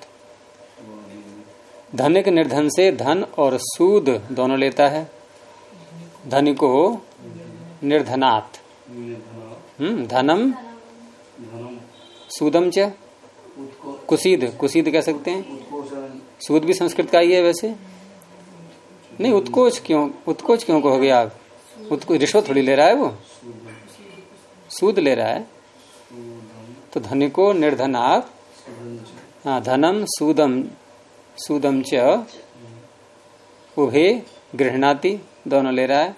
धनिक निर्धन से धन और सूद दोनों लेता है। धनिको निर्धनात्। हम्म धनम, सूदम च। कुसीद कुसीद कह सकते हैं। सूद भी संस्कृत का ही है वैसे। नहीं, उत्कोच क्यों उत्कोच क्यों कहोगे आप? उत्को रिश्वत थोड़ी ले रहा है वो? सूद ले रहा है? तो धनिको निर्धनात् हाँ धनम सूदम सूदम च। उभे गृहणाति दोनों ले रहा है।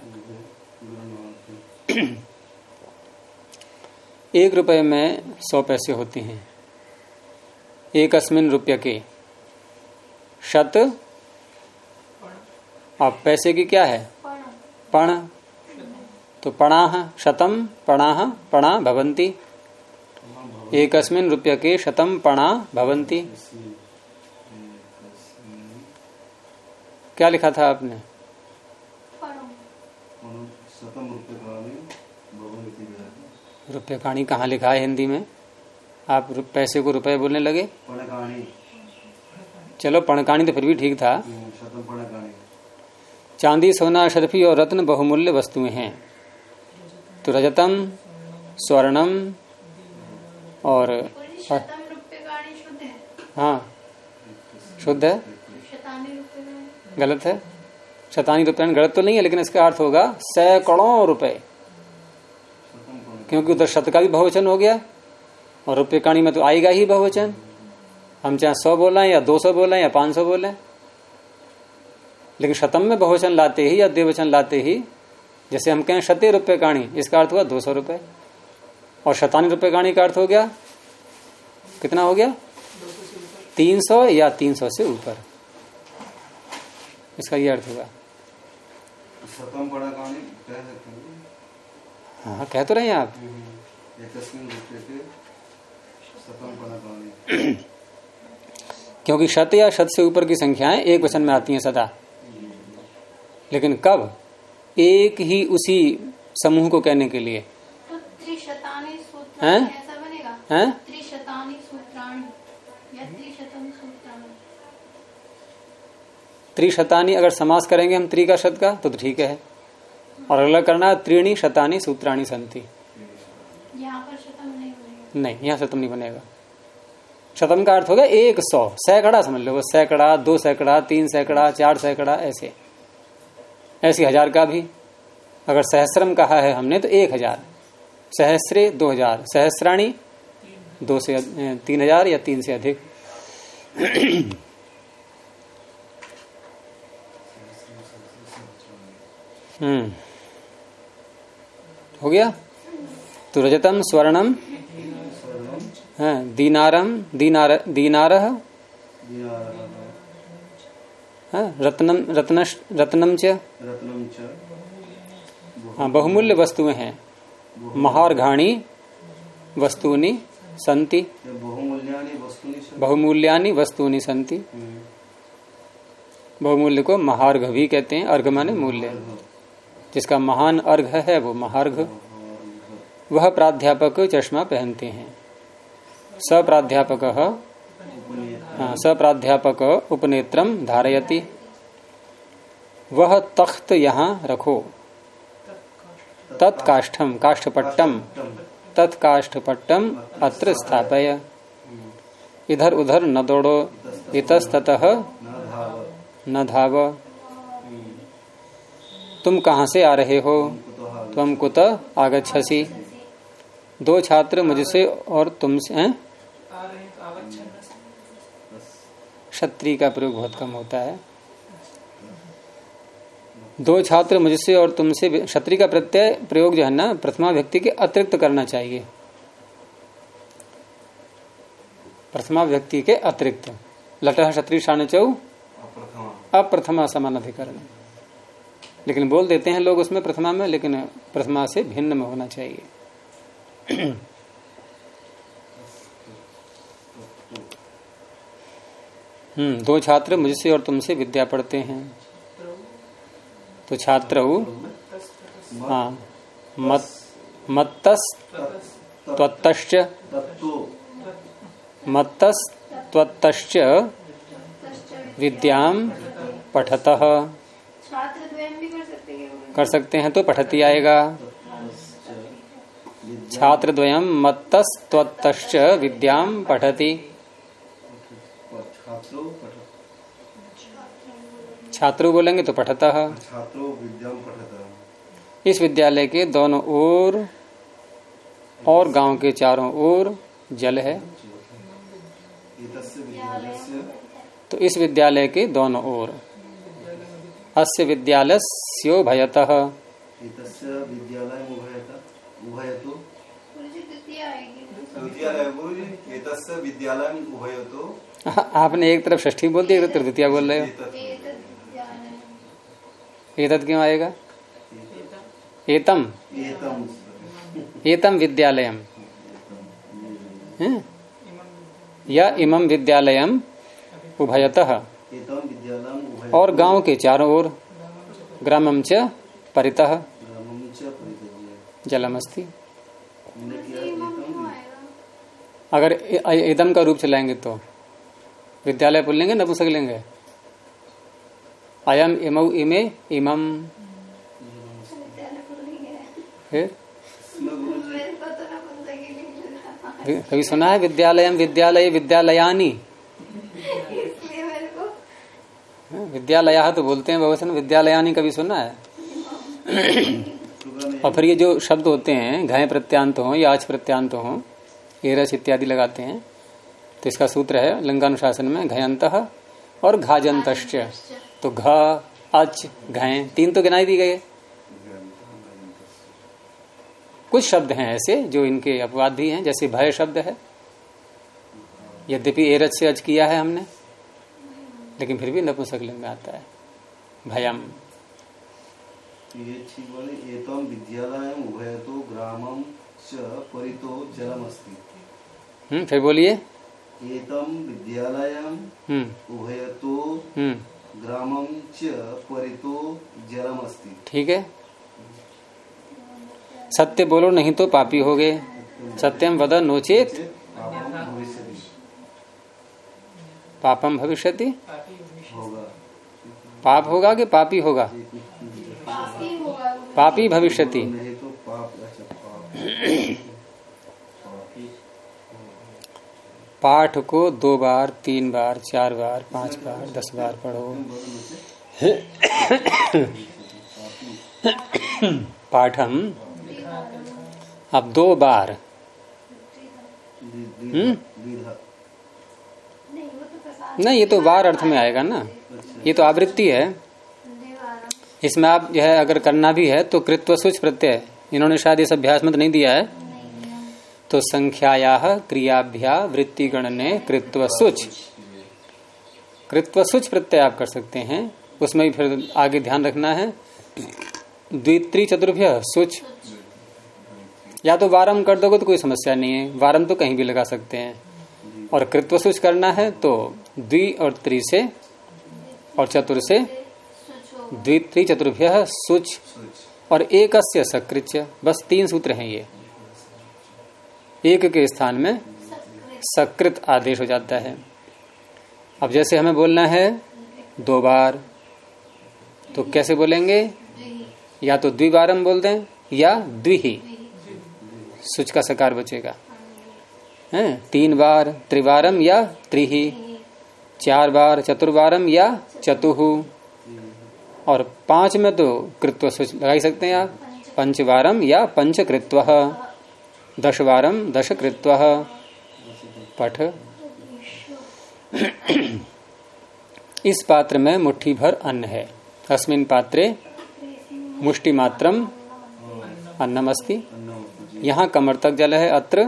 एक रुपये में सौ पैसे होते हैं। एक अस्मिन रुपये के। शत? अब पैसे की क्या है? पण तो पणाह शतम पणाह पणा भवंती एक अस्मिन रुपये के शतम पणा भवंती क्या लिखा था आपने? रुपये कहानी कहाँ लिखा है हिंदी में? आप पैसे को रुपए बोलने लगे? चलो पणकानी तो फिर भी ठीक था। चांदी सोना शर्फी और रत्न बहुमूल्य वस्तुएँ हैं। तो रजतम स्वर्णम और है? शुद्ध है? गलत है। शतानी रुपये गलत तो नहीं है लेकिन इसका अर्थ होगा सैकड़ों रुपए। क्योंकि उधर शत का भी बहुवचन हो गया और रुपये काणी में तो आएगा ही बहुवचन। हम चाहे सौ बोला या दो सौ बोला या पाँच सौ बोले लेकिन शतम में बहुवचन लाते ही या द्विवचन लाते ही जैसे हम कहें शते रुपये काणी इसका अर्थ हुआ दो सौ रुपये और शतानी रुपये काणी का अर्थ हो गया कितना हो गया? तीन सौ या तीन सौ से ऊपर। इसका ये अर्थ होगा हैं। हाँ कह तो रहे हैं आप। पणकाणी क्योंकि शत या शत से ऊपर की संख्याएँ एक वचन में आती हैं सदा। लेकिन कब? एक ही उसी समूह को कहने के लिए। तो हैं? हैं? त्रिशतानी या त्रिशतानी अगर समास करेंगे हम त्रि का शत का तो, तो ठीक है। और अगला करना त्रीणी शतानी सूत्राणी संति। यहाँ नहीं यहाँ शतम नहीं बनेगा। शतम का अर्थ हो गया एक सौ। सैकड़ा समझ लो सैकड़ा दो सैकड़ा तीन सैकड़ा चार सैकड़ा ऐसे। ऐसे हज़ार का भी। अगर सहस्रम कहा है हमने तो एक हज़ार। सहस्रे दो हज़ार। सहस्राणी दो से तीन हज़ार या तीन से अधिक। हम्म। हो गया? तो रजतम स्वर्णम। हाँ, दीनारम दीनार दीनार हाँ, रत्नम रत्न रत्नम च? हाँ बहुमूल्य वस्तुएँ हैं। महारघाणी वस्तुनि संति। बहुमूल्यानि वस्तूनि संति। हम्म। बहुमूल्य को महार्घ भी कहते हैं अर्घ माने मूल्य। जिसका महान अर्घ है वो महार्घ वह प्राध्यापक चश्मा पहनते हैं। सप्राध्यापक हाँ, सप्राध्यापक उपनेत्रम धारयति। वह तख्त यहाँ रखो। तत्काष्ठम काष्ठपट्टम। तत्काष्ठपट्टम अत्र स्थापय। इधर उधर न दौड़ो इतस्ततः न धाव। तुम कहाँ से आ रहे हो? तुम कुत आगछसी दो छात्र मुझसे और तुमसे हैं क्षत्रिय का प्रयोग बहुत कम होता है। दो छात्र मुझसे और तुमसे क्षत्रिय का प्रत्यय प्रयोग जो है ना, प्रथमा व्यक्ति के अतिरिक्त करना चाहिए। प्रथमा व्यक्ति के अतिरिक्त। लट क्षत्रिय शानचौ अप्रथमा अप्रथमा समान अधिकरण। लेकिन बोल देते हैं लोग उसमें प्रथमा में, लेकिन प्रथमा से भिन्न में होना चाहिए। हम्म दो छात्र मुझसे और तुमसे विद्या पढ़ते हैं। तो छात्र हाँ। मत, मत्तस, त्वत्तश्च। मत्तस, त्वत्तश्च। विद्याम पठतः। हैं? कर सकते हैं तो पठती आएगा। छात्र द्वयम मत्तस, त्वत्तश्च। विद्याम पठति। छात्रो छात्रो बोलेंगे तो पठतः छात्रो इस विद्यालय के दोनों ओर और गाँव के चारों ओर जल है। तो इस विद्यालय के दोनों ओर। अस्य विद्यालय भयतः। एतस्य विद्यालय आपने एक तरफ़ षष्ठी बोल दी एक तरफ़ बोल रहे हो। एतद क्यों आएगा? एतम। एतम विद्यालयम। या इमम विद्यालयम उभयतः। और गाँव के चारों ओर ग्रामम च परितः। जलमस्ति। अगर एदम का रूप चलाएँगे तो? विद्यालय बोल लेंगे नपुंसक लेंगे। अयम इमौ इमे सकेगी कभी सुना है? विद्यालय विद्यालय विद्यालयानी। हाँ, विद्यालय तो बोलते हैं बहुवचन विद्यालयानी कभी सुना है? और फिर ये जो शब्द होते हैं घय प्रत्यांत हो या आज प्रत्यांत हो एरस इत्यादि लगाते हैं तो इसका सूत्र है लिंगानुशासन में घयंत और घाजंत तो घ अच घय तीन तो गिनाई दी गए कुछ शब्द हैं ऐसे जो इनके अपवाद भी हैं जैसे भय शब्द है। यद्यपि एरज से अच किया है हमने लेकिन फिर भी नपुंसक लिंग में आता है। भयम। ये एतम विद्यालय उभयतो ग्रामम च परितो जलमस्ति। हम्म फिर बोलिए। विद्यालय हम्म। उभयतो हम्म। ग्रामम च परितो जलमस्ति। ठीक है? सत्य बोलो नहीं तो पापी हो गए सत्यम वद नोचेत पापम भविष्यति। होगा। पाप होगा कि पापी होगा? पापी होगा। वो। पापी भविष्यति नहीं तो पाप अच्छा पाप पापी पाठ को दो बार, तीन बार, चार बार, पाँच बार, दस बार पढ़ो। पाठम। अब दो बार। हम्म? नहीं, ये तो बार अर्थ में आएगा ना। ये तो आवृत्ति है। इसमें आप जो है, अगर करना भी है तो कृत्व सूच प्रत्यय। इन्होंने शायद इस अभ्यास में तो नहीं दिया है। तो संख्याया क्रियाभ्या वृत्ति गणने कृत्व सूच कृत्व सूच प्रत्यय आप कर सकते हैं। उसमें भी फिर आगे ध्यान रखना है। द्वित्री चतुर्भ्य सूच। या तो वारम कर दोगे तो कोई समस्या नहीं है। वारम तो कहीं भी लगा सकते हैं। और कृत्व सूच करना है तो द्वि और त्रि से और चतुर से द्वित्री चतुर्भ्य सुच। और एक सकृत्य बस तीन सूत्र हैं ये। एक के स्थान में सकृत आदेश हो जाता है। अब जैसे हमें बोलना है, दो बार तो कैसे बोलेंगे? या तो द्विबारम बोल दें, या द्विही। सुच का सकार बचेगा। है? तीन बार त्रिवारम या त्रिही। चार बार चतुर्वारम या चतुहु। और पाँच में तो कृत्व सूच लगा सकते हैं आप। पंचवारम या पंच कृत्व दशवारम दश कृत्व पठ। इस पात्र में मुट्ठी भर अन्न है। अस्मिन पात्रे मुष्टि मात्रम अन्नम अस्ति अन्नमस्ति। यहाँ कमर तक जल है अत्र।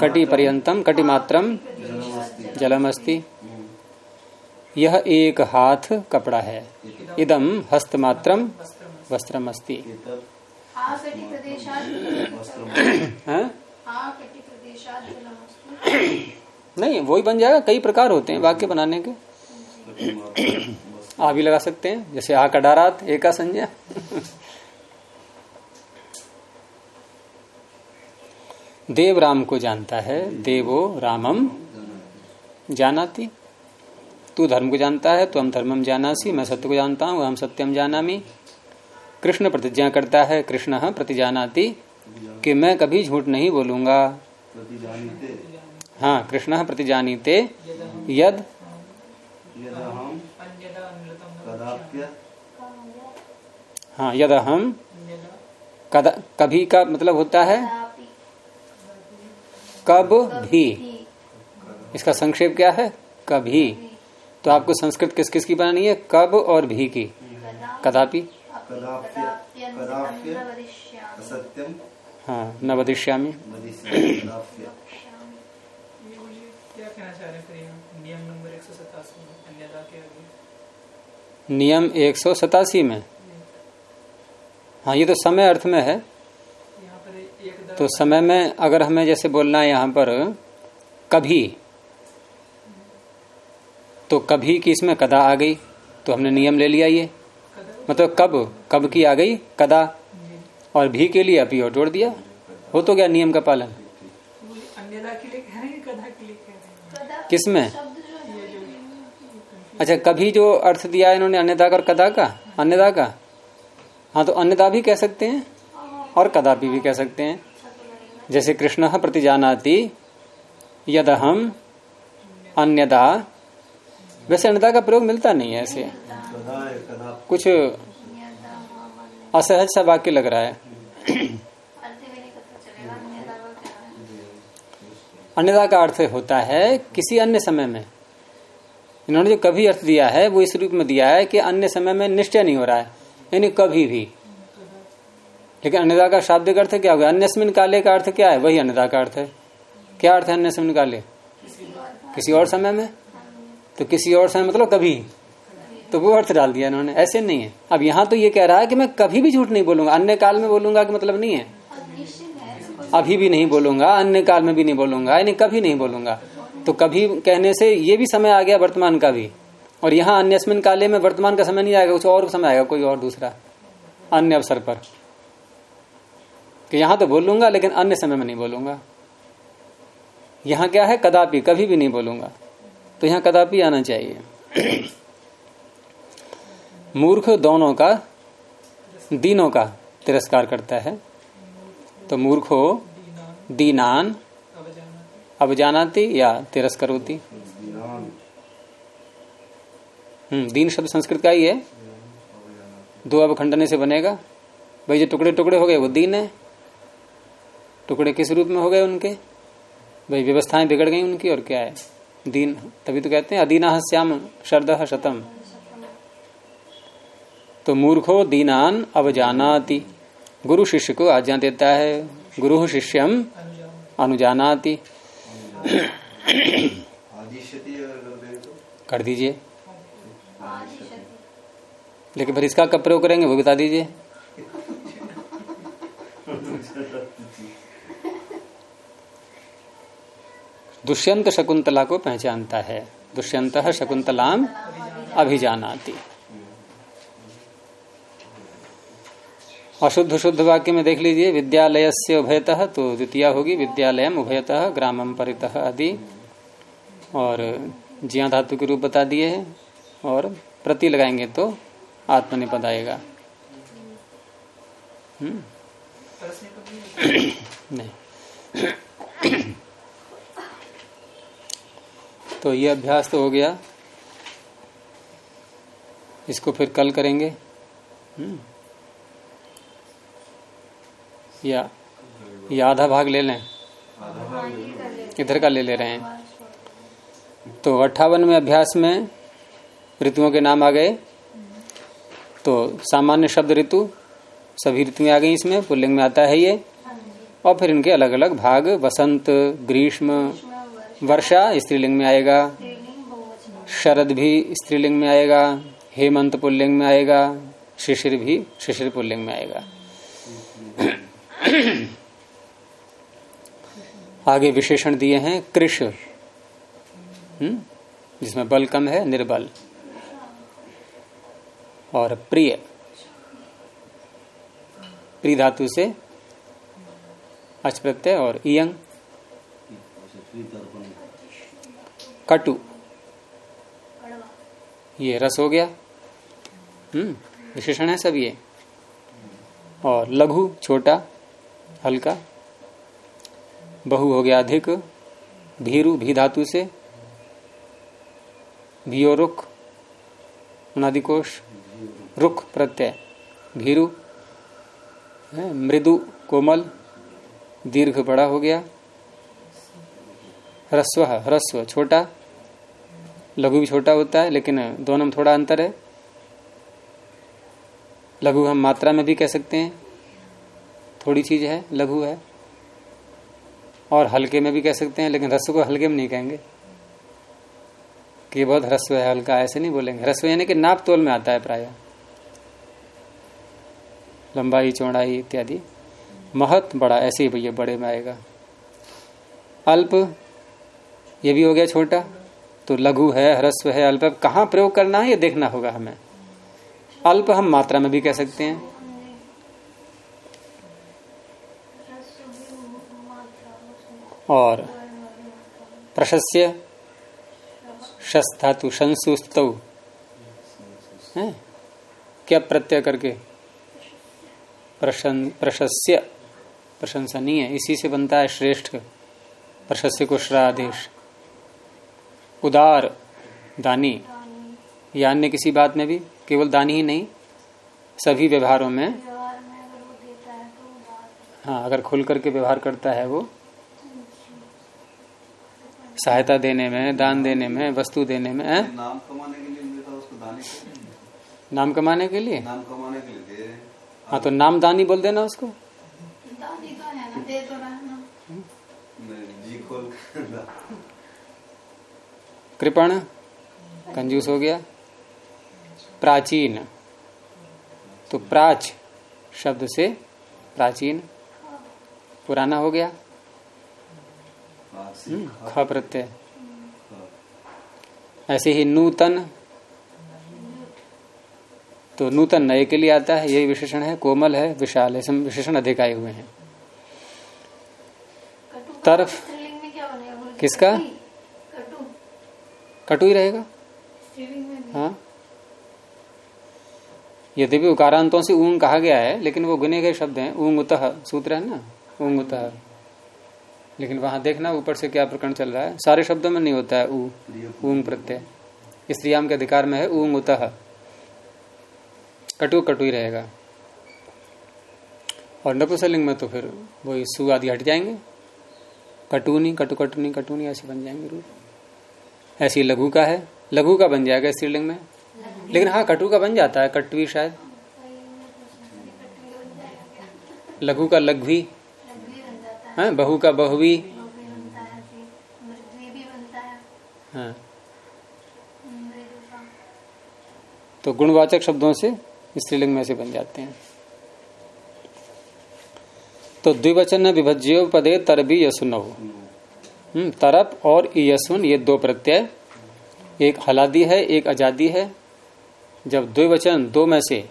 कटि पर्यंतम कटि मात्रम जलम अस्ति यह एक हाथ कपड़ा है। इदम हस्तमात्रम वस्त्रम हैं? प्रदेशात् जलमस्तु नहीं वही बन जाएगा कई प्रकार होते हैं वाक्य बनाने के। आ भी लगा सकते हैं जैसे आ कडारात एका संज्ञा। देव राम को जानता है देवो रामम जानाती। तू धर्म को जानता है तो हम धर्मम जानासी मैं सत्य को जानता हूँ हम सत्यम जानामी। कृष्ण प्रतिज्ञा करता है, कृष्ण प्रतिजानाती, कि मैं कभी झूठ नहीं बोलूँगा। हाँ कृष्ण प्रतिजानीते, यद हाँ यद हम कभी का मतलब होता है, कब भी। भी इसका संक्षेप क्या है? कभी। तो आपको संस्कृत किस किस की बनानी है? कब और भी की। कदापि। कदाप्य कदाप्य असत्यम हाँ न वदिष्यामी हैं? नियम एक सौ सतासी में? हाँ ये तो समय अर्थ में है। तो समय में अगर हमें जैसे बोलना है यहाँ पर कभी। तो कभी की इसमें कदा आ गई तो हमने नियम ले लिया ये। मतलब कब कब की आ गई, कदा? और भी के लिए अभी और जोड़ दिया? हो तो गया नियम का पालन। किसमें? अच्छा कभी जो अर्थ दिया इन्होंने अन्यथा का और कदा का? अन्यदा का? हाँ तो अन्यथा भी कह सकते हैं, और कदापि भी कह सकते हैं। जैसे कृष्ण प्रति प्रतिजानाति यद हम अन्यदा। वैसे अन्यदा का प्रयोग मिलता नहीं है ऐसे। कुछ असहज सा वाक्य लग रहा है। अन्यथा का अर्थ होता है किसी अन्य समय में। इन्होंने जो कभी अर्थ दिया है, वो इस रूप में दिया है कि अन्य समय में निश्चय नहीं हो रहा है, यानी कभी भी। लेकिन अन्यदा का शाब्दिक अर्थ क्या होगा? अन्यस्मिन काले का अर्थ क्या है? वही अन्यदा का अर्थ है। क्या अर्थ है अन्यस्मिन काले? किसी और समय में। तो किसी और समय मतलब कभी। तो वो अर्थ डाल दिया इन्होंने, ऐसे नहीं है। अब यहाँ तो ये कह रहा है कि मैं कभी भी झूठ नहीं बोलूँगा, अन्य काल में बोलूँगा कि मतलब नहीं है? अभी भी नहीं बोलूँगा, अन्य काल में भी नहीं बोलूँगा, यानी कभी नहीं बोलूँगा। तो कभी कहने से ये भी समय आ गया वर्तमान का भी। और यहाँ अन्यस्मिन काले में वर्तमान का समय नहीं आएगा कुछ और समय आएगा, कोई और दूसरा, अन्य अवसर पर। कि यहाँ तो बोलूँगा, लेकिन अन्य समय में नहीं बोलूँगा। यहाँ क्या है? कदापि, कभी भी नहीं बोलूँगा। तो यहाँ कदापि आना चाहिए। मूर्ख दोनों का, दीनों का तिरस्कार करता है। तो मूर्खो दीना दीनान अब जानाती या तिरस्कर होती हम्म दीन शब्द संस्कृत का ही है। दो अब खंडने से बनेगा। भाई जो टुकड़े टुकड़े हो गए, वो दीन है। टुकड़े किस रूप में हो गए उनके? भाई व्यवस्थाएँ बिगड़ गई उनकी और क्या है? दीन, तभी तो कहते हैं, अदीना श्याम, शरद शतम। तो मूर्खो दीनान अवजानाति। गुरु शिष्य को आज्ञा देता है। गुरु शिष्यम अनुजान अनुजानाति कर दीजिए। लेकिन फिर इसका कब प्रयोग करेंगे वो बता दीजिए। दुष्यंत शकुंतला को पहचानता है। दुष्यंत शकुंतलाम अभिजानाति। अशुद्ध शुद्ध वाक्य में देख लीजिए विद्यालय से उभयतः तो द्वितीय होगी विद्यालय उभयतः, ग्रामम परितः आदि। और जिया धातु के रूप बता दिए हैं, और प्रति लगाएँगे तो आत्मनिपद आएगा। हम्म। तो ये अभ्यास तो हो गया। इसको फिर कल करेंगे। हम्म। या या आधा भाग ले लें। इधर का ले ले रहे हैं। तो अट्ठावन में अभ्यास में ऋतुओं के नाम आ गए। तो सामान्य शब्द ऋतु, सभी ऋतुएँ आ गई इसमें, पुल्लिंग में आता है ये। और फिर इनके अलग अलग भाग, वसंत, ग्रीष्म, वर्षा स्त्रीलिंग में आएगा। शरद भी स्त्रीलिंग में आएगा। हेमंत पुल्लिंग में आएगा। शिशिर भी शिशिर पुल्लिंग में आएगा। आगे विशेषण दिए हैं कृष हम्म? जिसमें बल कम है, निर्बल। और प्रिय। प्री धातु से अच प्रत्यय और इयंग कटु। ये रस हो गया। हम्म? विशेषण है सब ये। और लघु, छोटा। हल्का बहु हो गया अधिक। भीरु भी धातु से। भियो रुख। अनादिकोश। रुख प्रत्यय। भीरु। मृदु, कोमल। दीर्घ बड़ा हो गया। ह्रस्व ह्रस्व, छोटा। लघु भी छोटा होता है, लेकिन दोनों में थोड़ा अंतर है। लघु हम मात्रा में भी कह सकते हैं। थोड़ी चीज़ है, लघु है। और हल्के में भी कह सकते हैं, लेकिन रस्व को हल्के में नहीं कहेंगे। कि बहुत ह्रस्व है, हल्का, ऐसे नहीं बोलेंगे। ह्रस्व यानी कि नाप तोल में आता है प्राय। लंबाई, चौड़ाई इत्यादि। महत बड़ा, ऐसे ही भैया, बड़े में आएगा। अल्प, ये भी हो गया छोटा। तो लघु है, ह्रस्व है, अल्प कहाँ प्रयोग करना है, ये देखना होगा हमें। अल्प हम मात्रा में भी कह सकते हैं रस्व भी मात्रा उसमें और प्रशस्य शस धातु है? क्या प्रत्यय करके? प्रशन प्रशस्य। प्रशंसनीय, इसी से बनता है श्रेष्ठ। प्रशस्य को श्रादेश। उदार, दानी। या अन्य किसी बात में भी? केवल दानी ही नहीं। सभी व्यवहारों में। हाँ अगर खुल करके व्यवहार करता है वो सहायता देने में दान देने में वस्तु देने में हैं? नाम कमाने के लिए उसको दानी नाम कमाने के लिए? नाम कमाने के लिए। हाँ तो नाम दानी बोल देना उसको। दानी तो है ना दे तो रहा ना। नहीं, जी खोल कृपण कंजूस हो गया। प्राचीन तो प्राच शब्द से प्राचीन पुराना हो गया। खा- प्रत्यय ऐसे ही नूतन। तो नूतन नए के लिए आता है यही विशेषण है कोमल है विशाल ऐसे विशेषण अधिक आए हुए हैं। तरफ़। किसका? कटु। ही रहेगा। स्त्रीलिंग में भी। हाँ। उकारांतों से ऊंग कहा गया है लेकिन वो गुने गए शब्द हैं ऊंग उतः सूत्र है ना? ऊंग उतः लेकिन वहाँ देखना ऊपर से क्या प्रकरण चल रहा है। सारे शब्दों में नहीं होता है ऊंग प्रत्यय। स्त्रियाम के अधिकार में है, ऊंग उतः कटु कटु ही रहेगा। और नपुसलिंग में तो फिर वो सु आदि हट जाएँगे। कटूनी, कटु कटुनी, कटूनी ऐसे बन जाएँगे रूप। ऐसी लघु का है। लघु का बन जाएगा स्त्रीलिंग में। लेकिन हाँ कटु का बन जाता है, कटवी शायद। लघु का लघवी। है हाँ बहु का लोग भी। है। है हाँ तो गुणवाचक शब्दों से स्त्रीलिंग में से बन जाते हैं। तो द्विवचन विभज्य पदे तरबी यसुनव हम्म, तरप और यशुन ये दो प्रत्यय। एक हलादी है एक आज़ादी है। जब द्विवचन दो में से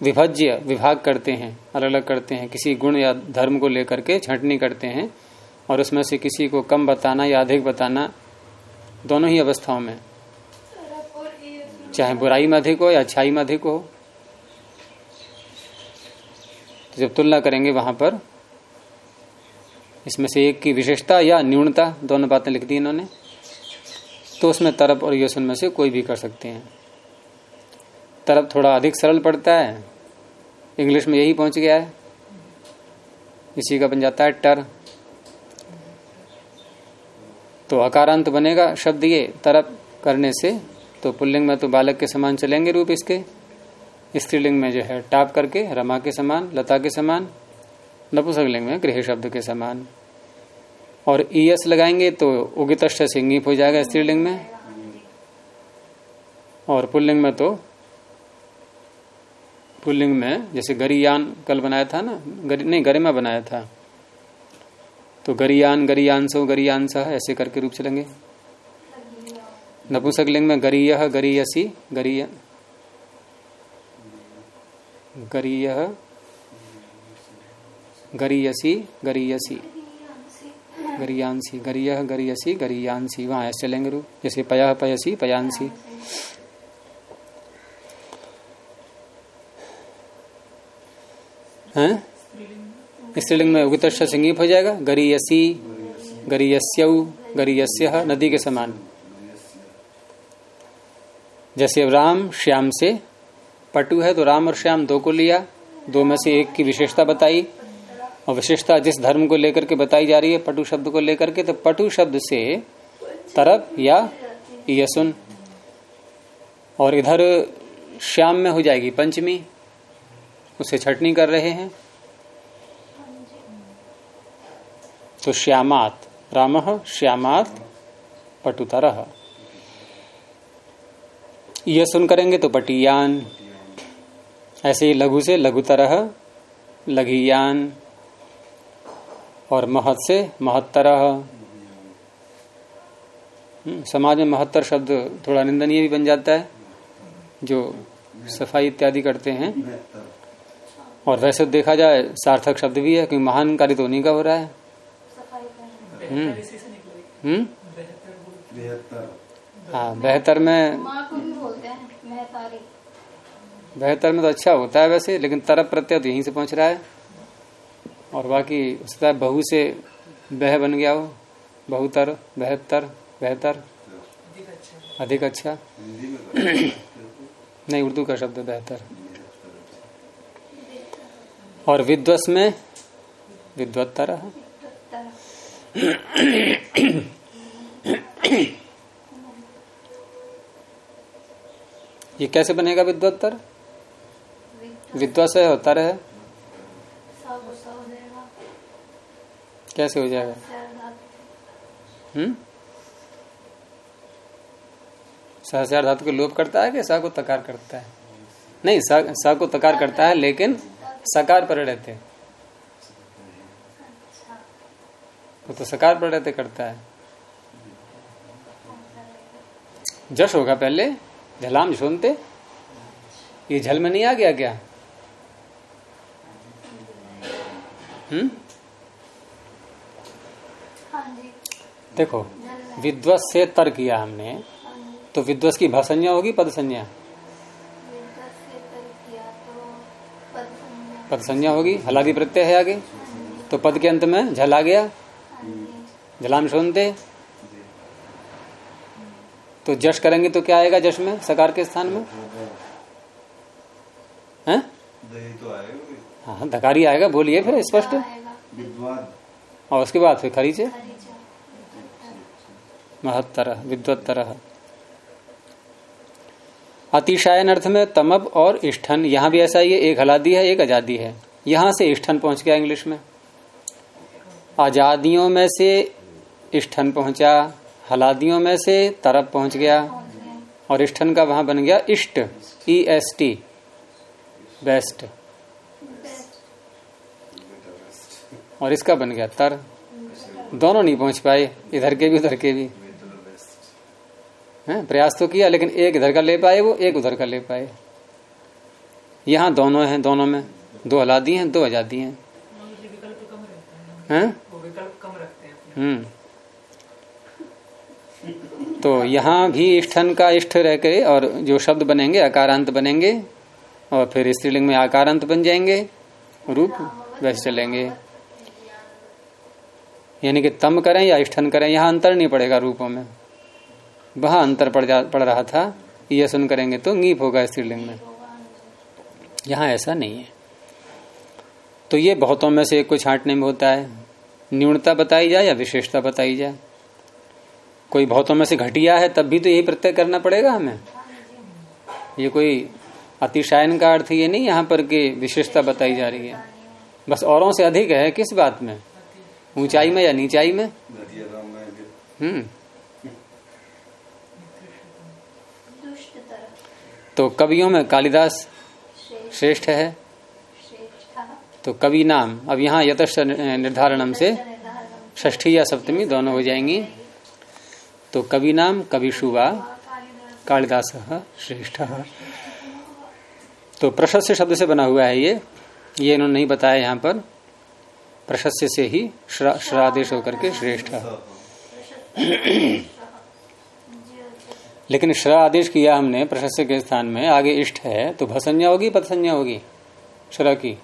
विभज्य, विभाग करते हैं अलग अलग करते हैं, किसी गुण या धर्म को लेकर के छंटनी करते हैं और उसमें से किसी को कम बताना या अधिक बताना दोनों ही अवस्थाओं में। चाहे बुराई में अधिक हो या अच्छाई में अधिक हो तो जब तुलना करेंगे वहाँ पर, इसमें से एक की विशेषता या न्यूनता, दोनों बातें लिख दी इन्होंने तो उसमें तरफ़ और यशुन में से कोई भी कर सकते हैं। तरफ़ थोड़ा अधिक सरल पड़ता है। इंग्लिश में यही पहुँच गया है। इसी का बन जाता है टर। तो अकारांत बनेगा शब्द ये तरफ़ करने से। तो पुल्लिंग में तो बालक के समान चलेंगे रूप इसके। स्त्रीलिंग में जो है टाप करके रमा के समान, लता के समान, नपुसकलिंग में गृह शब्द के समान। और ईएस लगाएँगे तो उगित सिंगीप हो जाएगा स्त्रीलिंग में। और पुल्लिंग में तो पुल्लिंग में जैसे गरियान कल बनाया था ना? गरी, नहीं गरिमा बनाया था। तो गरियान गरियांसो गरियांस ऐसे करके रूप चलेंगे नपुंसकलिंग में गरीय गरीयसी गरीय गरीय गरीयसी गरीयसी गरियांसी गरीय गरीयसी गरीयांसी वहाँ ऐसे चलेंगे रूप। जैसे पया पयसी पयांसी। हैं? स्त्रीलिंग में उगित सिंगीप हो जाएगा। गरीयसी गरीयस्यऊ गरीयस्य नदी के समान। जैसे अब राम श्याम से पटु है तो राम और श्याम दो को लिया। दो में से एक की विशेषता बताई। और विशेषता जिस धर्म को लेकर के बताई जा रही है, पटु शब्द को लेकर के तो पटु शब्द से तरप या यसुन। और इधर श्याम में हो जाएगी पंचमी। उसे छटनी कर रहे हैं? तो श्यामात, राम, श्यामात, पटुतर। यह सुन करेंगे तो पटियान, ऐसे ही लघु से लघुतरह लघियान, और महत से महत्तरह समाज में महत्तर शब्द थोड़ा निंदनीय भी बन जाता है, जो सफ़ाई इत्यादि करते हैं। और वैसे तो देखा जाए सार्थक शब्द भी है क्योंकि महान कार्य तो उन्हीं का हो रहा है। हम्म। हम्म। बेहतर बेहतर। हाँ बेहतर में माँ को भी बोलते हैं महतारी बेहतर में तो अच्छा होता है वैसे लेकिन तरफ़ प्रत्यय तो यहीं से पहुँच रहा है। और बाकी उसका बहु से बह बन गया हो बहुतर बेहतर बेहतर। अधिक अच्छा। अधिक अच्छा नहीं उर्दू का शब्द है बेहतर। और विद्वस में विद्वत्तर। ये कैसे बनेगा विद्वत्तर? विद्वस है होता है हो जाएगा कैसे हो जाएगा? हम्म? सहस्यार धातु को लोप करता है कि सा को तकार करता है? नहीं सा, सा को तकार करता है लेकिन सकार पर रहते वो तो सकार पर रहते करता है। जश होगा पहले झलाम सुनते। ये झल में नहीं आ गया क्या? हम्म? देखो, विद्वस से तर किया हमने तो विद्वस की भसंज्ञा होगी पद संज्ञा पद संज्ञा होगी, हलादी प्रत्यय है आगे। तो पद के अंत में झल आ गया। झलाम सुनते। तो जश करेंगे तो क्या आएगा जश में? सकार के स्थान में? हैं? तो आएगा हाँ धकारी आएगा, बोलिए फिर, स्पष्ट। और उसके बाद फिर खरीचा। महत्तर, विद्वत्तर। अतिशायन अर्थ में तमब और इष्ठन, यहाँ भी ऐसा ही है, एक हलादी है, एक आज़ादी है। यहाँ से इष्ठन पहुँच गया इंग्लिश में। आजादियों में से इष्ठन पहुँचा, हलादियों में से तरब पहुँच गया, और इष्ठन का वहाँ बन गया इष्ट ई एस टी बेस्ट और इसका बन गया तर। दोनों नहीं पहुँच पाए, इधर के भी, उधर के भी। हैं, प्रयास तो किया, लेकिन एक इधर का ले पाए, वो एक उधर का ले पाए। यहाँ दोनों हैं, दोनों में दो हलादी हैं, दो आज़ादी हैं। हम्म। तो यहाँ भी इष्ठन का इष्ट रह के और जो शब्द बनेंगे, आकारांत बनेंगे, और फिर स्त्रीलिंग में आकारांत बन जाएँगे, रूप वैसे चलेंगे। यानी कि तम करें या इष्ठन करें, यहाँ अंतर नहीं पड़ेगा रूपों में। वहाँ अंतर पड़ जा पड़ रहा था यह सुन करेंगे तो नीप होगा स्त्रीलिंग में। यहाँ ऐसा नहीं है। तो ये बहुतों में से एक को छांटने में होता है। न्यूनता बताई जाए या विशेषता बताई जाए? कोई बहुतों में से घटिया है तब भी तो यही प्रत्यय करना पड़ेगा हमें। ये कोई अतिशायन का अर्थ ये नहीं यहाँ पर कि विशेषता बताई जा रही है। बस औरों से अधिक है किस बात में? ऊंचाई में या नीचाई में? हम्म दुष्ट तरफ़ तो कवियों में कालिदास श्रेष्ठ है। तो कवि नाम। अब यहाँ यतश्च निर्धारणम से षष्ठी या सप्तमी दोनों हो जाएँगी। तो कवि नाम कवि शुवा कालिदास श्रेष्ठ। तो प्रशस्य शब्द से बना हुआ है ये। ये इन्होंने नहीं बताया यहाँ पर। प्रशस्य से ही श्रादेश होकर के श्रेष्ठ। लेकिन श्र आदेश किया हमने प्रशस्य के स्थान में आगे इष्ट है तो भसंज्ञा होगी पदसंज्ञा होगी श्र की।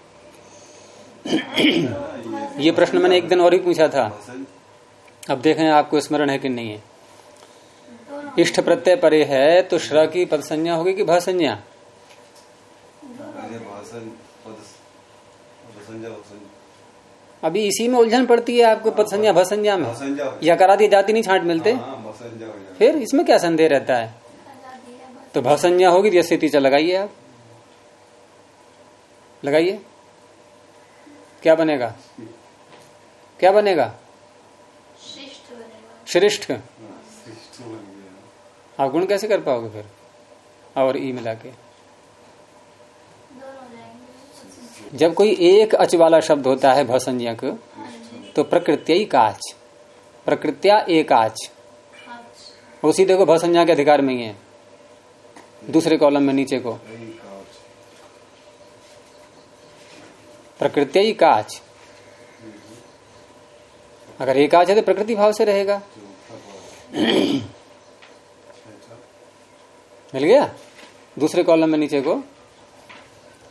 ये प्रश्न मैंने एक दिन और ही पूछा था। अब देखें आपको स्मरण है कि नहीं है। इष्ट प्रत्यय परे है तो श्र की पद संज्ञा होगी कि भसंज्ञा? अभी इसी में उलझन पड़ती है आपको पद संज्ञा भसंज्ञा में या करा दिए जाति नहीं छांट मिलते? हाँ हो फिर इसमें क्या संदेह रहता है? तो भसंज्ञा होगी तो स्थिति चल लगाइए आप। लगाइए। क्या बनेगा? क्या बनेगा? श्रेष्ठ बनेगा। श्रेष्ठ। हाँ, आप गुण कैसे कर पाओगे फिर? और ई मिला के। दोनों हो जाएँगे। जब कोई एक अच वाला शब्द होता है भसंज्ञक तो प्रकृत्य काच। प्रकृत्या एक आच। उसी देखो भसंज्ञा के अधिकार में ही है। दूसरे कॉलम में नीचे को। प्रकृत्य ही काच। अगर एक आच है तो प्रकृति भाव से रहेगा। मिल गया? दूसरे कॉलम में नीचे को।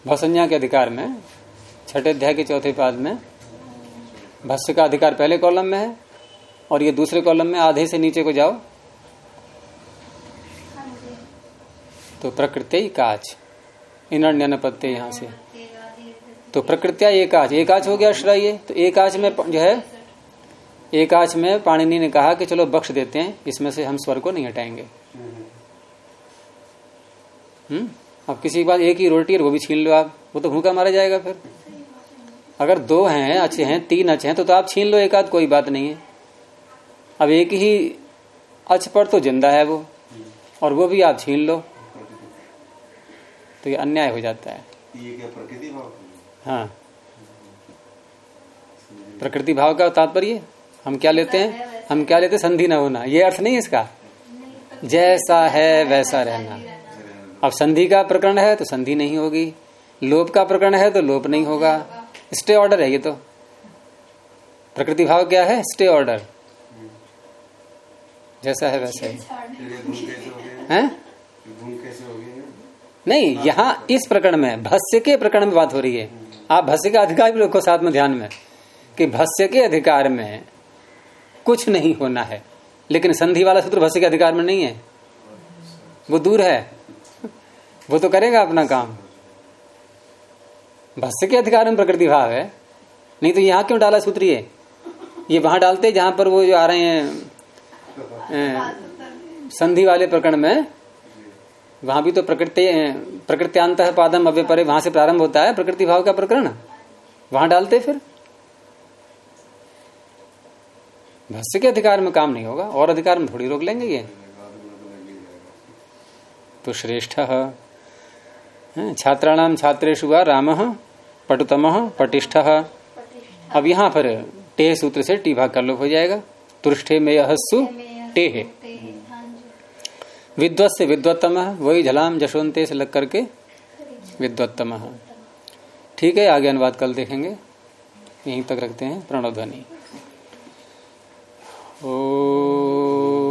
भसंज्ञा के अधिकार में। छठे अध्याय के चौथे पाद में। भस्य का अधिकार पहले कॉलम में है और ये दूसरे कॉलम में आधे से नीचे को जाओ हाँ जी तो प्रकृत्य ही काच। इनर्ण्यन पत्ते यहाँ से। तो प्रकृत्या एकाच एकाच हो गया श्रय तो एकाच में जो है एकाच में पाणिनि ने कहा कि चलो बख्श देते हैं इसमें से हम स्वर को नहीं हटाएँगे। हम्म? अब किसी के पास एक ही रोटी वो भी छीन लो आप। वो तो भूखा मारा जाएगा फिर। अगर दो हैं अच्छे हैं तीन अच्छे हैं तो, तो आप छीन लो एक आध कोई बात नहीं है। अब एक ही अच पर तो ज़िंदा है वो। और वो भी आप छीन लो। तो ये अन्याय हो जाता है। ये क्या प्रकृति भाव हाँ? प्रकृति भाव का तात्पर्य? हम क्या लेते हैं? हम क्या लेते हैं? संधि न होना। ये अर्थ नहीं है इसका? जैसा है वैसा रहना। अब संधि का प्रकरण है तो संधि नहीं होगी। लोप का प्रकरण है तो लोप नहीं होगा। स्टे ऑर्डर है ये तो। प्रकृति भाव क्या है? Stay order. जैसा है वैसा ही। हो गए है धूम कैसे हो गए नहीं यहाँ इस प्रकरण में भस्य के प्रकरण में बात हो रही है। आप भस्य का अधिकार भी रखो साथ में ध्यान में कि भस्य के अधिकार में कुछ नहीं होना है। लेकिन संधि वाला सूत्र भस्य के अधिकार में नहीं है। वो दूर है। वो तो करेगा अपना काम। भस्य के अधिकार में प्रकृति भाव है। नहीं तो यहाँ क्यों डाला सूत्र ये? ये वहाँ डालते जहाँ पर वो जो आ रहे हैं संधि वाले प्रकरण में वहाँ भी तो प्रकृति प्रकृत्यांत पादम अव्य परे वहाँ से प्रारंभ होता है प्रकृति भाव का प्रकरण। वहाँ डालते फिर। भस्य के अधिकार में काम नहीं होगा और अधिकार में थोड़ी रोक लेंगे ये। तो श्रेष्ठ छात्राणाम छात्रेशु राम पटुतम पटिष्ठ। अब यहाँ पर टेह सूत्र से टी भाग का लोप हो जाएगा। तुष्ठे में हस्सु टे है हाँ जी विद्वत से विद्वत्तम वही झलाम जशवंते से लग करके विद्वत्तम ठीक है, आगे अनुवाद कल देखेंगे। यहीं तक रखते हैं प्रणोध्वनि ओ